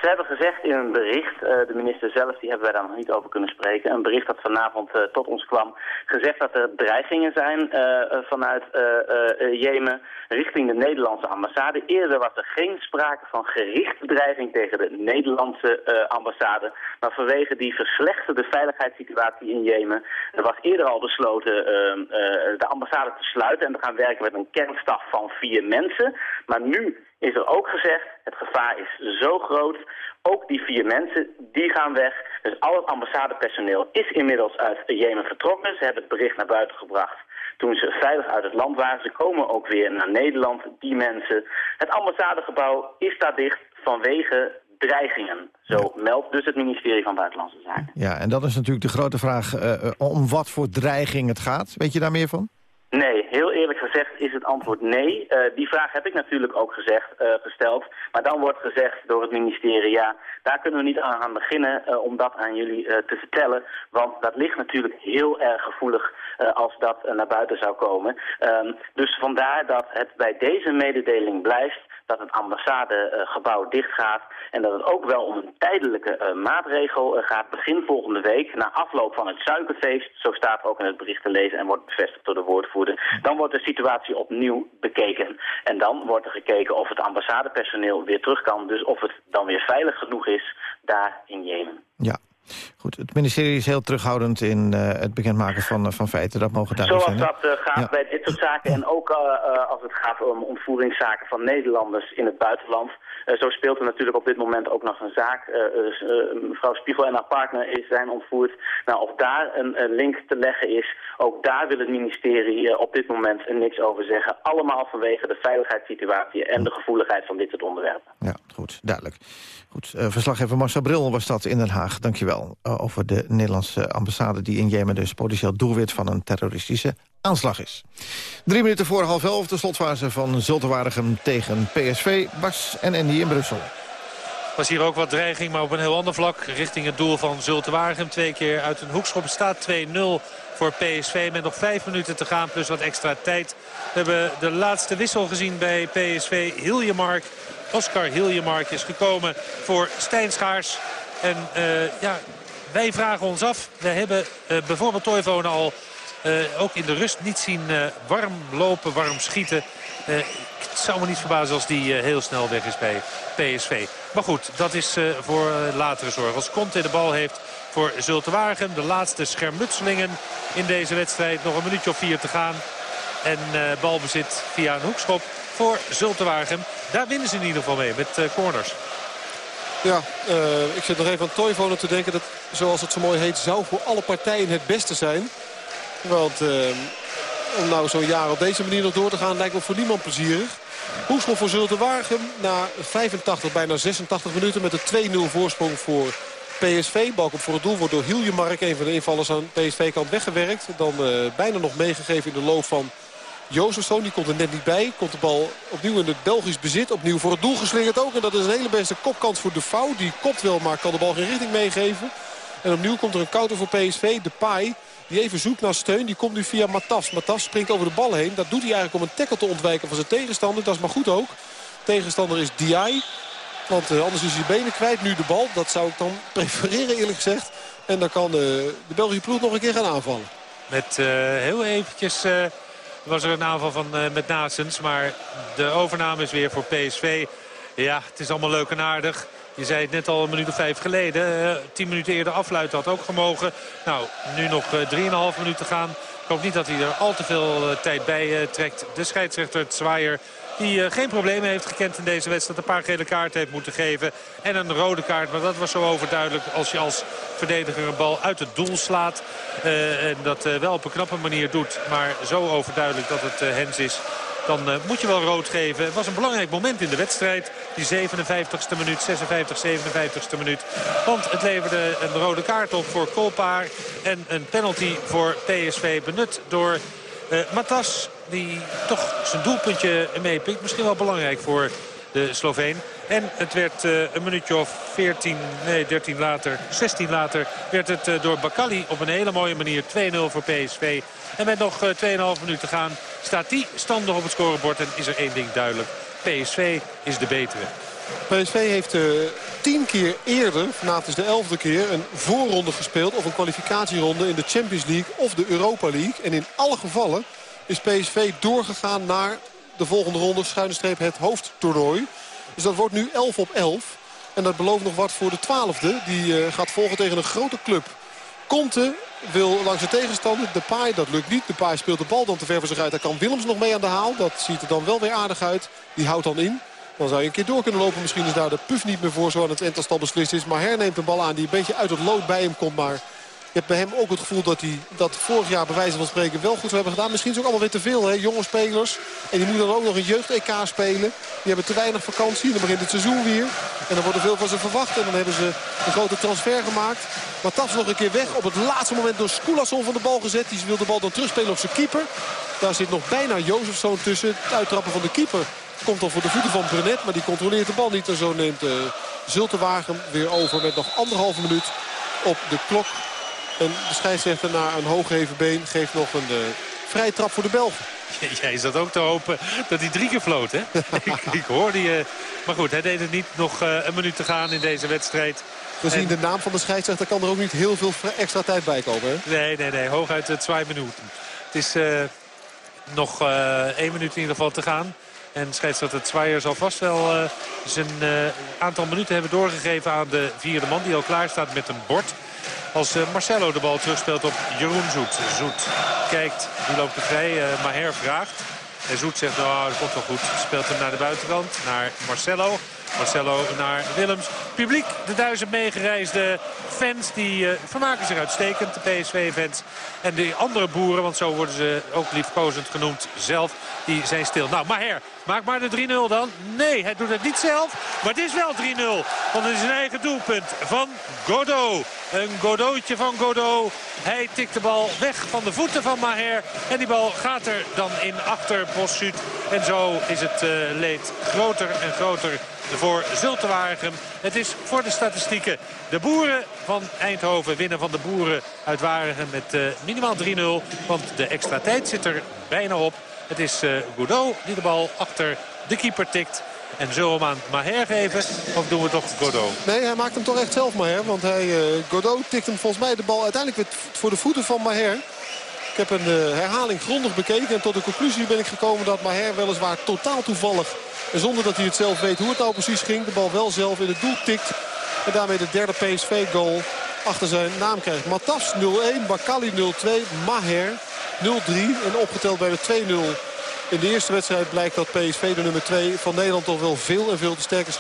Ze hebben gezegd in een bericht, uh, de minister zelf, die hebben wij daar nog niet over kunnen spreken, een bericht dat vanavond uh, tot ons kwam, gezegd dat er dreigingen zijn uh, vanuit Jemen richting de Nederlandse ambassade. Eerder was er geen sprake van gerichte dreiging tegen de Nederlandse ambassade, maar vanwege die verslechterde veiligheidssituatie in Jemen er was eerder al besloten de ambassade te sluiten en te gaan werken met een kernstaf van vier mensen. Maar nu is er ook gezegd, het gevaar is zo groot, ook die vier mensen, die gaan weg. Dus al het ambassadepersoneel is inmiddels uit Jemen vertrokken. Ze hebben het bericht naar buiten gebracht toen ze veilig uit het land waren. Ze komen ook weer naar Nederland, die mensen. Het ambassadegebouw is daar dicht vanwege dreigingen. Zo meldt dus het ministerie van Buitenlandse Zaken. Ja, en dat is natuurlijk de grote vraag uh, om wat voor dreiging het gaat. Weet je daar meer van? Nee, heel eerlijk gezegd is het antwoord nee. Uh, die vraag heb ik natuurlijk ook gezegd, uh, gesteld. Maar dan wordt gezegd door het ministerie, ja, daar kunnen we niet aan gaan beginnen uh, om dat aan jullie te vertellen. Want dat ligt natuurlijk heel erg gevoelig als dat naar buiten zou komen. Um, dus vandaar dat het bij deze mededeling blijft dat het ambassadegebouw dichtgaat en dat het ook wel om een tijdelijke uh, maatregel uh, gaat begin volgende week. Na afloop van het suikerfeest, zo staat ook in het bericht te lezen en wordt bevestigd door de woordvoerder. Dan wordt de situatie opnieuw bekeken. En dan wordt er gekeken of het ambassadepersoneel weer terug kan. Dus of het dan weer veilig genoeg is daar in Jemen. Ja, Goed, het ministerie is heel terughoudend in uh, het bekendmaken van, van feiten. Dat mogen duidelijk Zoals zijn. Zoals dat uh, gaat bij dit soort zaken en ook als het gaat om ontvoeringszaken van Nederlanders in het buitenland. Uh, zo speelt er natuurlijk op dit moment ook nog een zaak. Uh, uh, mevrouw Spiegel en haar partner zijn ontvoerd. Nou, of daar een, een, link te leggen is, ook daar wil het ministerie op dit moment niks over zeggen. Allemaal vanwege de veiligheidssituatie en de gevoeligheid van dit soort onderwerpen. Ja, goed, duidelijk. Goed, verslaggever Marcel Bril was dat in Den Haag. Dankjewel. over de Nederlandse ambassade die in Jemen dus potentieel doelwit van een terroristische aanslag is. Drie minuten voor half elf, de slotfase van Zultewaardigem tegen PSV. Bas en Andy in Brussel. Was hier ook wat dreiging, maar op een heel ander vlak. Richting het doel van Zultewaardigem. Twee keer uit een hoekschop staat 2-0 voor PSV. Met nog vijf minuten te gaan plus wat extra tijd. We hebben de laatste wissel gezien bij PSV. Hiljemark, Oscar Hiljemark is gekomen voor Stijnschaars. En uh, ja, wij vragen ons af. We hebben uh, bijvoorbeeld Toivonen al ook in de rust niet zien uh, warm lopen, warm schieten. Uh, het zou me niet verbazen als die heel snel weg is bij PSV. Maar goed, dat is voor latere zorg. Als Conte de bal heeft voor Zulte Waregem. De laatste schermutselingen in deze wedstrijd. Nog een minuutje of vier te gaan. En balbezit via een hoekschop voor Zulte Waregem. Daar winnen ze in ieder geval mee met corners. Ja, ik zit nog even aan Toivonen te denken. Dat, zoals het zo mooi heet, zou voor alle partijen het beste zijn. Want uh, om nou zo'n jaar op deze manier nog door te gaan lijkt me voor niemand plezierig. Hoesel voor Zulte na 85, bijna 86 minuten met een 2-0 voorsprong voor PSV. Balkop voor het doel wordt door Hiljemark, een van de invallers aan PSV-kant, weggewerkt. Dan uh, bijna nog meegegeven in de loop van Jozefzoon. Die komt er net niet bij. Komt de bal opnieuw in het Belgisch bezit. Opnieuw voor het doel geslingerd ook. En dat is een hele beste kopkans voor de Vouw. Die kopt wel, maar kan de bal geen richting meegeven. En opnieuw komt er een counter voor PSV. De Pai die even zoekt naar steun. Die komt nu via Matas. Matas springt over de bal heen. Dat doet hij eigenlijk om een tackle te ontwijken van zijn tegenstander. Dat is maar goed ook. Tegenstander is Diay. Want uh, anders is hij benen kwijt. Nu de bal. Dat zou ik dan prefereren eerlijk gezegd. En dan kan uh, de Belgische ploeg nog een keer gaan aanvallen. Met uh, heel eventjes was er een aanval van met Nasens. Maar de overname is weer voor PSV. Ja, het is allemaal leuk en aardig. Je zei het net al een minuut of vijf geleden. Uh, tien minuten eerder afluiten had ook gemogen. Nou, nu nog uh, 3,5 minuten gaan. Ik hoop niet dat hij er al te veel uh, tijd bij trekt. De scheidsrechter Zwaaier die geen problemen heeft gekend in deze wedstrijd. Een paar gele kaarten heeft moeten geven. En een rode kaart. Maar dat was zo overduidelijk als je als verdediger een bal uit het doel slaat. En dat wel op een knappe manier doet. Maar zo overduidelijk dat het Hens is dan uh, moet je wel rood geven. Het was een belangrijk moment in de wedstrijd. Die 57ste minuut, 56, 57ste minuut. Want het leverde een rode kaart op voor Kolpaar. En een penalty voor PSV benut door uh, Matas. Die toch zijn doelpuntje meepikt. Misschien wel belangrijk voor de Sloveen. En het werd uh, een minuutje of 14, nee 13 later, 16 later... werd het uh, door Bakali op een hele mooie manier 2-0 voor PSV. En met nog uh, 2,5 minuten gaan staat die standig op het scorebord en is er één ding duidelijk. PSV is de betere. PSV heeft tien keer eerder, vanavond is de elfde keer... een voorronde gespeeld of een kwalificatieronde in de Champions League of de Europa League. En in alle gevallen is PSV doorgegaan naar de volgende ronde, schuine streep het hoofdtoernooi. Dus dat wordt nu 11 op 11. En dat belooft nog wat voor de twaalfde. Die uh, gaat volgen tegen een grote club. Conte wil langs de tegenstander. De paai, dat lukt niet. De paai speelt de bal dan te ver voor zich uit. Daar kan Willems nog mee aan de haal. Dat ziet er dan wel weer aardig uit. Die houdt dan in. Dan zou je een keer door kunnen lopen. Misschien is daar de puf niet meer voor zo aan het enterstal beslist is. Maar herneemt een bal aan die een beetje uit het lood bij hem komt. Maar je hebt bij hem ook het gevoel dat hij dat vorig jaar bij wijze van spreken wel goed zou hebben gedaan. Misschien is het ook allemaal weer te veel, hè? jonge spelers. En die moeten dan ook nog een jeugd-EK spelen. Die hebben te weinig vakantie. Dan begint het seizoen weer. En dan wordt er veel van ze verwacht. En dan hebben ze een grote transfer gemaakt. Maar Tafs nog een keer weg. Op het laatste moment door Skoulasson van de bal gezet. Die wil de bal dan terugspelen op zijn keeper. Daar zit nog bijna Jozefzoon tussen. Het uittrappen van de keeper komt dan voor de voeten van Brenet. Maar die controleert de bal niet. En zo neemt uh, Zultewagen weer over met nog anderhalve minuut op de klok. En de scheidsrechter na een hooggeven been geeft nog een uh, vrije trap voor de Belgen. Jij zat ook te hopen dat hij drie keer floot, hè? ik, ik, hoorde je. Maar goed, hij deed het niet nog uh, een minuut te gaan in deze wedstrijd. Gezien en... de naam van de scheidsrechter kan er ook niet heel veel extra tijd bij komen, hè? Nee, nee, nee. Hooguit uh, twee minuten. Het is uh, nog één minuut in ieder geval te gaan. En scheidsrechter Zwaaier zal vast wel uh, zijn aantal minuten hebben doorgegeven aan de vierde man. Die al klaar staat met een bord. Als uh, Marcelo de bal terugspeelt op Jeroen Zoet. Zoet kijkt, die loopt er vrij. Maher vraagt. En Zoet zegt, nou, dat komt wel goed. Speelt hem naar de buitenkant, naar Marcelo. Marcelo naar Willems. Publiek, de duizend meegereisde fans, die uh, vermaken zich uitstekend, de PSV-fans. En de andere boeren, want zo worden ze ook liefkozend genoemd zelf, die zijn stil. Nou, Maher, maak maar de 3-0 dan. Nee, hij doet het niet zelf, maar het is wel 3-0. Want het is een eigen doelpunt van Godot. Een Godotje van Godot. Hij tikt de bal weg van de voeten van Maher. En die bal gaat er dan in achter Bossuut. En zo is het uh, leed groter en groter voor Zultewaregem. Het is voor de statistieken. De boeren van Eindhoven winnen van de boeren uit Waregem met uh, minimaal 3-0. Want de extra tijd zit er bijna op. Het is uh, Godot die de bal achter de keeper tikt. En we hem aan Maher geven? Of doen we toch Godot? Nee, hij maakt hem toch echt zelf Maher. Want hij, uh, Godot tikt hem volgens mij de bal uiteindelijk voor de voeten van Maher. Ik heb een uh, herhaling grondig bekeken. En tot de conclusie ben ik gekomen dat Maher weliswaar totaal toevallig... en zonder dat hij het zelf weet hoe het nou precies ging... de bal wel zelf in het doel tikt. En daarmee de derde PSV-goal achter zijn naam krijgt. Matas 0-1, Bakali 0-2, Maher 0-3. En opgeteld bij de 2-0 in de eerste wedstrijd blijkt dat PSV de nummer 2 van Nederland toch wel veel en veel te sterk is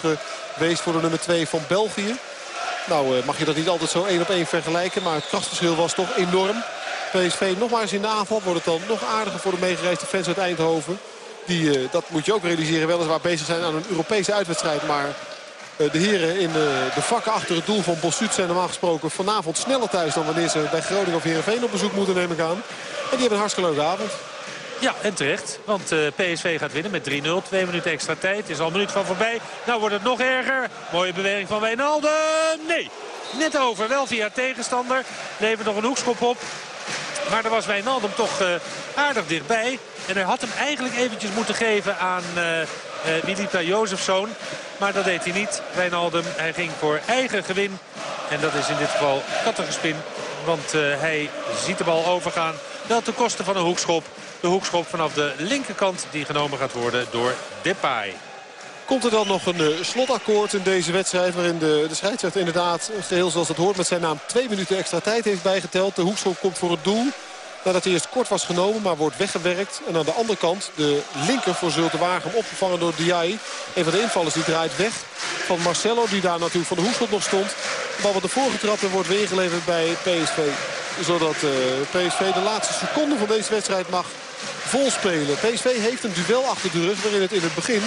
geweest voor de nummer 2 van België. Nou mag je dat niet altijd zo één op één vergelijken, maar het krachtverschil was toch enorm. PSV nog maar eens in de aanval wordt het dan nog aardiger voor de meegereisde fans uit Eindhoven. Die, uh, dat moet je ook realiseren, weliswaar bezig zijn aan een Europese uitwedstrijd. Maar de heren in de, vakken achter het doel van Bossuut zijn normaal gesproken vanavond sneller thuis dan wanneer ze bij Groningen of Heerenveen op bezoek moeten nemen gaan. En die hebben een hartstikke leuke avond. Ja, en terecht. Want uh, PSV gaat winnen met 3-0. Twee minuten extra tijd. Is al een minuut van voorbij. Nou wordt het nog erger. Mooie beweging van Wijnaldum. Nee, net over. Wel via tegenstander. Levert nog een hoekschop op. Maar daar was Wijnaldum toch uh, aardig dichtbij. En hij had hem eigenlijk eventjes moeten geven aan uh, uh. Maar dat deed hij niet. Wijnaldum, hij ging voor eigen gewin. En dat is in dit geval kattengespin. Want hij ziet de bal overgaan. Wel ten koste van een hoekschop. De hoekschop vanaf de linkerkant die genomen gaat worden door Depay. Komt er dan nog een uh, slotakkoord in deze wedstrijd... waarin de, de scheidsrechter inderdaad, geheel zoals het hoort... met zijn naam twee minuten extra tijd heeft bijgeteld. De hoekschop komt voor het doel. Nadat hij eerst kort was genomen, maar wordt weggewerkt. En aan de andere kant de linker voor Zulte Wagen opgevangen door Diaye. Een van de invallers die draait weg van Marcelo, die daar natuurlijk van de hoekschop nog stond. De bal wat ervoor getrapt en wordt weer bij PSV. Zodat uh, PSV de laatste seconde van deze wedstrijd mag volspelen. PSV heeft een duel achter de rug waarin het in het begin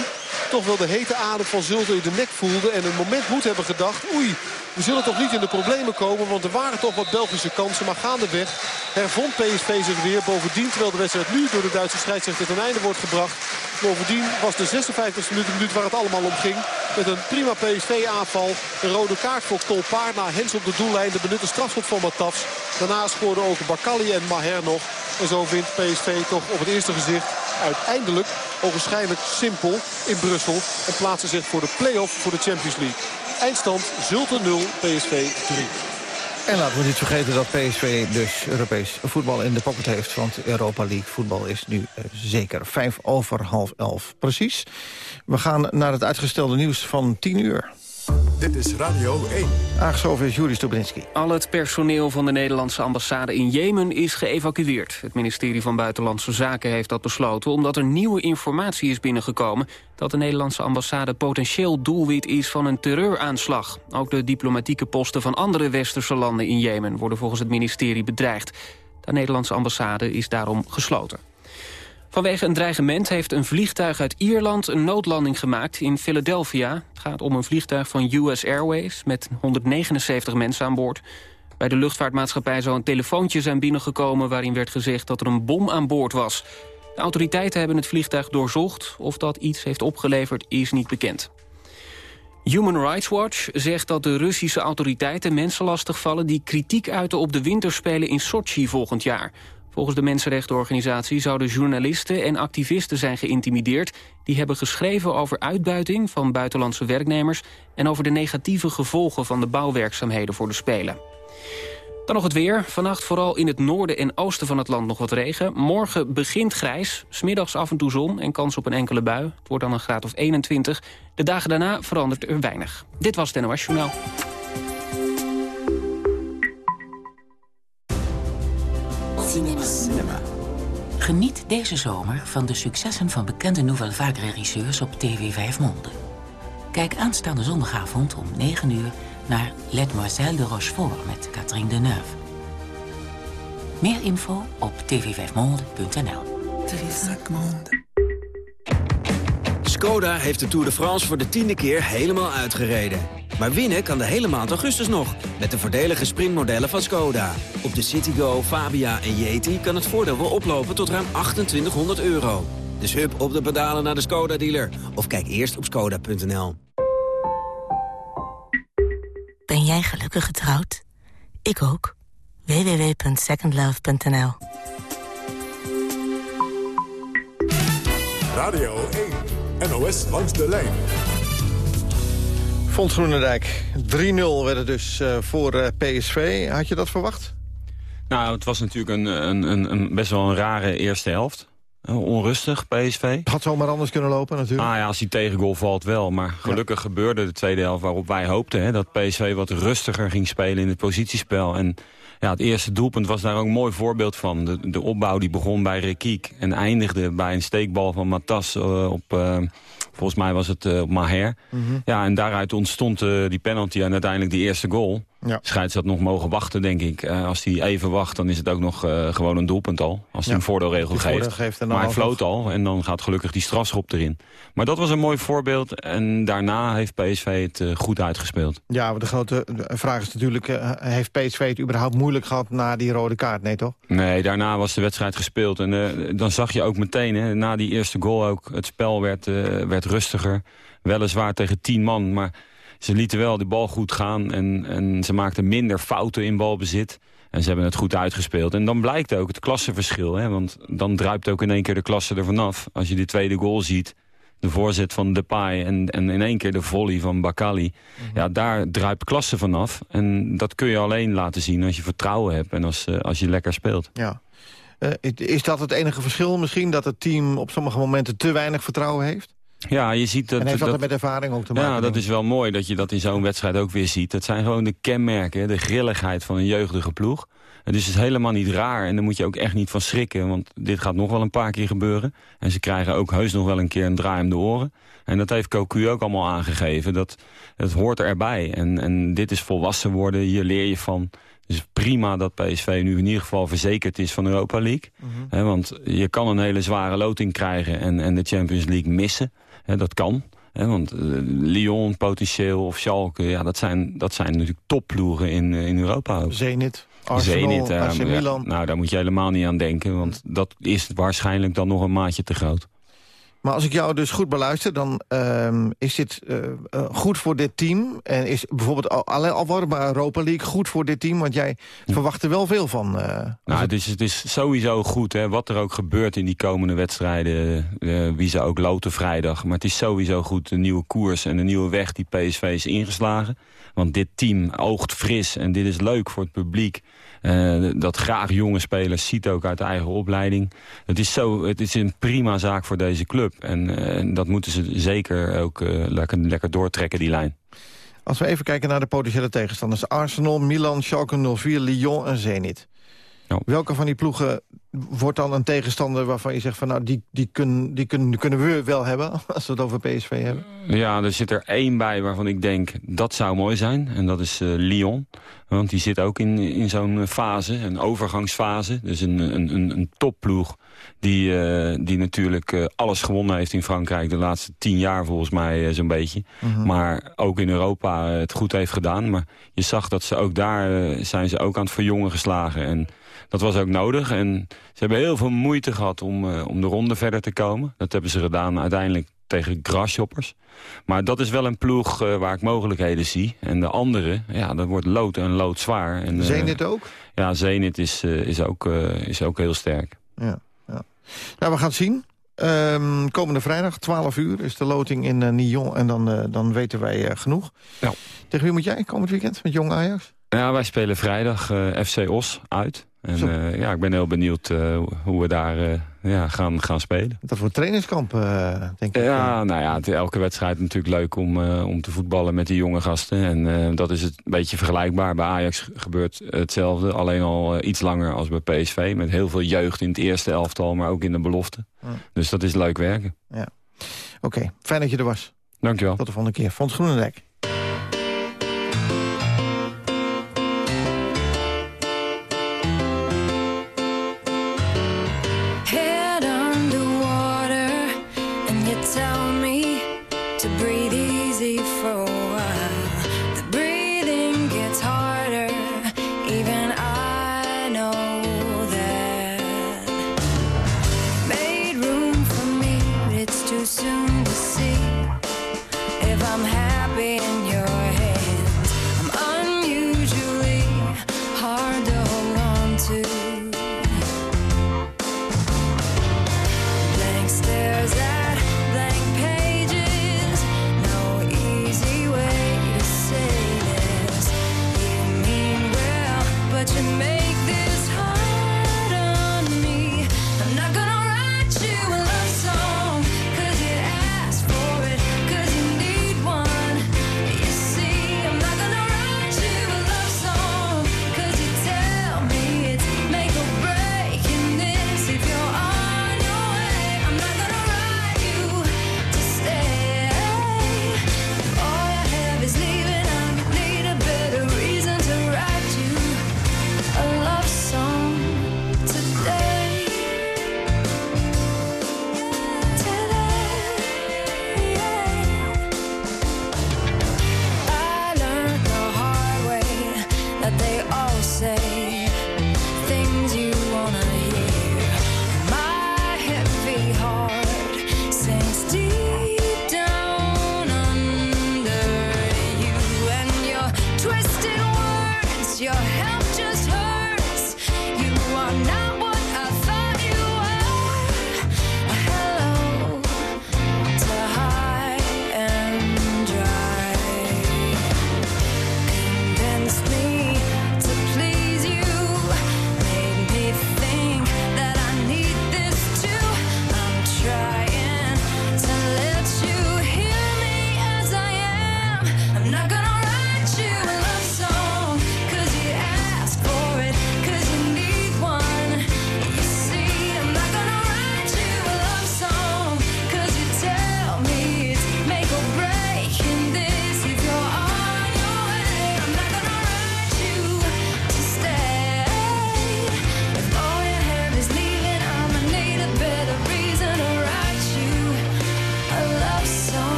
toch wel de hete adem van Zulte in de nek voelde. En een moment moet hebben gedacht, oei, we zullen toch niet in de problemen komen. Want er waren toch wat Belgische kansen. Maar gaandeweg hervond PSV zich weer. Bovendien, terwijl de wedstrijd nu door de Duitse scheidsrechter ten einde wordt gebracht. Bovendien was de 56e minuut, minuut waar het allemaal om ging. Met een prima PSV-aanval. Een rode kaart voor Kolpaar na Hens op de doellijn. De benutte strafschop van Matafs. Daarna scoorden ook Bakali en Maher nog. En zo wint PSV toch op het eerste gezicht uiteindelijk, ogenschijnlijk simpel in Brussel. En plaatsen zich voor de play-off voor de Champions League. Eindstand Zulte 0, PSV 3. En laten we niet vergeten dat PSV dus Europees voetbal in de pocket heeft. Want Europa League voetbal is nu uh, zeker vijf over half elf. Precies. We gaan naar het uitgestelde nieuws van 10 uur. Dit is Radio 1. Aangeschoven is Juri Stubinski. Al het personeel van de Nederlandse ambassade in Jemen is geëvacueerd. Het ministerie van Buitenlandse Zaken heeft dat besloten... omdat er nieuwe informatie is binnengekomen... dat de Nederlandse ambassade potentieel doelwit is van een terreuraanslag. Ook de diplomatieke posten van andere westerse landen in Jemen... worden volgens het ministerie bedreigd. De Nederlandse ambassade is daarom gesloten. Vanwege een dreigement heeft een vliegtuig uit Ierland een noodlanding gemaakt in Philadelphia. Het gaat om een vliegtuig van US Airways met 179 mensen aan boord. Bij de luchtvaartmaatschappij zou een telefoontje zijn binnengekomen... waarin werd gezegd dat er een bom aan boord was. De autoriteiten hebben het vliegtuig doorzocht. Of dat iets heeft opgeleverd is niet bekend. Human Rights Watch zegt dat de Russische autoriteiten mensen lastigvallen... die kritiek uiten op de winterspelen in Sochi volgend jaar. Volgens de mensenrechtenorganisatie zouden journalisten en activisten zijn geïntimideerd. Die hebben geschreven over uitbuiting van buitenlandse werknemers... en over de negatieve gevolgen van de bouwwerkzaamheden voor de Spelen. Dan nog het weer. Vannacht vooral in het noorden en oosten van het land nog wat regen. Morgen begint grijs, smiddags af en toe zon en kans op een enkele bui. Het wordt dan een graad of 21. De dagen daarna verandert er weinig. Dit was het NOS Journaal. Cinema. Geniet deze zomer van de successen van bekende Nouvelle Vague regisseurs op TV 5 Monde. Kijk aanstaande zondagavond om 9 uur naar Mademoiselle de Rochefort met Catherine Deneuve. Meer info op tv5monde.nl. Skoda heeft de Tour de France voor de tiende keer helemaal uitgereden. Maar winnen kan de hele maand augustus nog, met de voordelige sprintmodellen van Skoda. Op de Citigo, Fabia en Yeti kan het voordeel wel oplopen tot ruim 2800 euro. Dus hup op de pedalen naar de Skoda-dealer. Of kijk eerst op skoda.nl. Ben jij gelukkig getrouwd? Ik ook. www.secondlove.nl Radio 1. NOS langs de lijn. Fons Groenendijk, 3-0 werd het dus uh, voor uh, PSV. Had je dat verwacht? Nou, het was natuurlijk een, een, een, best wel een rare eerste helft. Uh, onrustig, PSV. Had zomaar anders kunnen lopen natuurlijk. Ah ja, als die tegengoal valt wel. Maar gelukkig ja. gebeurde de tweede helft waarop wij hoopten... Hè, dat PSV wat rustiger ging spelen in het positiespel. En ja, het eerste doelpunt was daar ook een mooi voorbeeld van. De, de opbouw die begon bij Rekiek en eindigde bij een steekbal van Matas op... Volgens mij was het uh, op Maher. Mm -hmm. Ja, en daaruit ontstond uh, die penalty en uiteindelijk die eerste goal. Ja. Scheids had nog mogen wachten, denk ik. Uh, als hij even wacht, dan is het ook nog gewoon een doelpunt al. Als hij ja. een voordeelregel geeft. geeft maar hij floot al en dan gaat gelukkig die strafschop erin. Maar dat was een mooi voorbeeld. En daarna heeft PSV het goed uitgespeeld. Ja, maar de grote vraag is natuurlijk... heeft PSV het überhaupt moeilijk gehad na die rode kaart? Nee, toch? Nee, daarna was de wedstrijd gespeeld. En dan zag je ook meteen, hè, na die eerste goal ook... het spel werd, werd rustiger. Weliswaar tegen tien man, maar ze lieten wel de bal goed gaan. En, en ze maakten minder fouten in balbezit. En ze hebben het goed uitgespeeld. En dan blijkt ook het klassenverschil. Hè? Want dan druipt ook in één keer de klasse er vanaf. Als je de tweede goal ziet, de voorzet van Depay... en, en in één keer de volley van Bakali. Mhm. Ja, daar druipt klasse vanaf. En dat kun je alleen laten zien als je vertrouwen hebt... en als, uh, als je lekker speelt. Ja. Uh, is dat het enige verschil misschien? Dat het team op sommige momenten te weinig vertrouwen heeft? Ja, je ziet dat... En heeft dat, dat met ervaring ook te maken? Ja, dat is wel mooi dat je dat in zo'n wedstrijd ook weer ziet. Dat zijn gewoon de kenmerken, de grilligheid van een jeugdige ploeg. Het is dus helemaal niet raar en daar moet je ook echt niet van schrikken. Want dit gaat nog wel een paar keer gebeuren. En ze krijgen ook heus nog wel een keer een draai om de oren. En dat heeft Cocu ook allemaal aangegeven. Dat, dat hoort erbij. En, en dit is volwassen worden, hier leer je van. Dus prima dat PSV nu in ieder geval verzekerd is van Europa League. Mm -hmm. want je kan een hele zware loting krijgen en, en de Champions League missen. Dat kan. He, want uh, Lyon potentieel of Schalke, ja, dat, zijn, dat zijn natuurlijk topploegen in, uh, in Europa. Ook. Zenit, Arsenal, Zenit, uh, AC Milan. Ja, nou, daar moet je helemaal niet aan denken. Want dat is waarschijnlijk dan nog een maatje te groot. Maar als ik jou dus goed beluister, dan um, is dit uh, uh, goed voor dit team. En is bijvoorbeeld al, al bij Europa League goed voor dit team. Want jij ja. verwacht er wel veel van. Uh, nou, het... is, het is sowieso goed. Hè, wat er ook gebeurt in die komende wedstrijden. wie ze ook loten vrijdag. Maar het is sowieso goed. De nieuwe koers en de nieuwe weg die PSV is ingeslagen. Want dit team oogt fris en dit is leuk voor het publiek. Uh, dat graag jonge spelers ziet ook uit de eigen opleiding. Het is, zo, het is een prima zaak voor deze club. En uh, dat moeten ze zeker ook uh, lekker, lekker doortrekken, die lijn. Als we even kijken naar de potentiële tegenstanders. Arsenal, Milan, Schalke 04, Lyon en Zenit. Welke van die ploegen wordt dan een tegenstander waarvan je zegt... van nou, die, die, kun, die, kun, die kunnen we wel hebben als we het over PSV hebben? Ja, er zit er één bij waarvan ik denk dat zou mooi zijn. En dat is uh, Lyon. Want die zit ook in, in zo'n fase, een overgangsfase. Dus een, een, een, een topploeg die, uh, die natuurlijk uh, alles gewonnen heeft in Frankrijk... de laatste tien jaar volgens mij zo'n beetje. -hmm. Maar ook in Europa het goed heeft gedaan. Maar je zag dat ze ook daar zijn ze ook aan het verjongen geslagen. En dat was ook nodig. En ze hebben heel veel moeite gehad om, uh, om de ronde verder te komen. Dat hebben ze gedaan uiteindelijk tegen Grasshoppers. Maar dat is wel een ploeg uh, waar ik mogelijkheden zie. En de andere, ja, dat wordt lood en lood zwaar. En, uh, Zenit ook? Ja, Zenit is, is, ook, is ook heel sterk. Ja, ja. Nou, we gaan het zien. Um, komende vrijdag, 12 uur, is de loting in uh, Nyon. En dan, uh, dan weten wij uh, genoeg. Ja. Tegen wie moet jij komend weekend met Jong Ajax? Ja, wij spelen vrijdag FC Os uit. En uh, ja, ik ben heel benieuwd uh, hoe we daar uh, ja, gaan, gaan spelen. Dat wordt trainingskamp, denk ik. Ja, nou ja, het, elke wedstrijd natuurlijk leuk om, om te voetballen met die jonge gasten. En dat is het een beetje vergelijkbaar. Bij Ajax gebeurt hetzelfde, alleen al iets langer als bij PSV. Met heel veel jeugd in het eerste elftal, maar ook in de belofte. Ja. Dus dat is leuk werken. Ja. Oké, okay, fijn dat je er was. Dankjewel. Tot de volgende keer. Fons Groenendijk.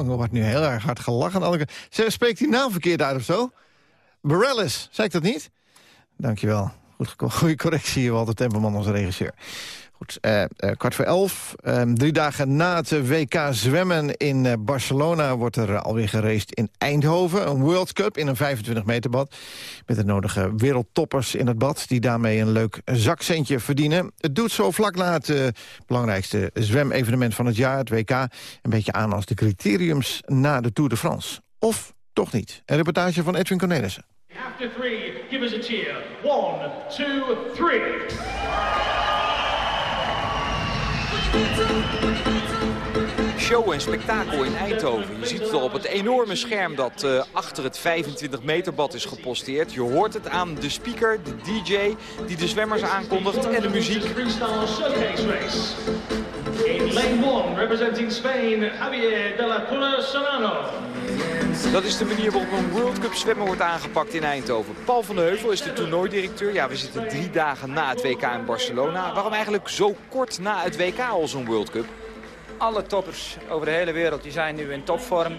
Song. Er wordt nu heel erg hard gelachen. Zeg, spreekt die naam verkeerd uit of zo? Bareilles, zei ik dat niet? Dankjewel. Goed, goede correctie, Walter Tempelman, onze regisseur. Goed, eh, eh, kwart voor elf. Eh, drie dagen na het WK zwemmen in eh, Barcelona... wordt er alweer geraced in Eindhoven. Een World Cup in een 25 meter bad. Met de nodige wereldtoppers in het bad... die daarmee een leuk zakcentje verdienen. Het doet zo vlak na het belangrijkste zwemevenement van het jaar, het WK... een beetje aan als de criteriums na de Tour de France. Of toch niet? Een reportage van Edwin Cornelissen. One, two, three. Thank you. Show en spektakel in Eindhoven. Je ziet het al op het enorme scherm dat uh, achter het 25 meter bad is geposteerd. Je hoort het aan de speaker, de DJ, die de zwemmers aankondigt en de muziek. In lane 1, representing Spain, Javier de la Pula Solano. Dat is de manier waarop een World Cup zwemmen wordt aangepakt in Eindhoven. Paul van de Heuvel is de toernooidirecteur. Ja, we zitten drie dagen na het WK in Barcelona. Waarom eigenlijk zo kort na het WK al zo'n World Cup? Alle toppers over de hele wereld die zijn nu in topvorm.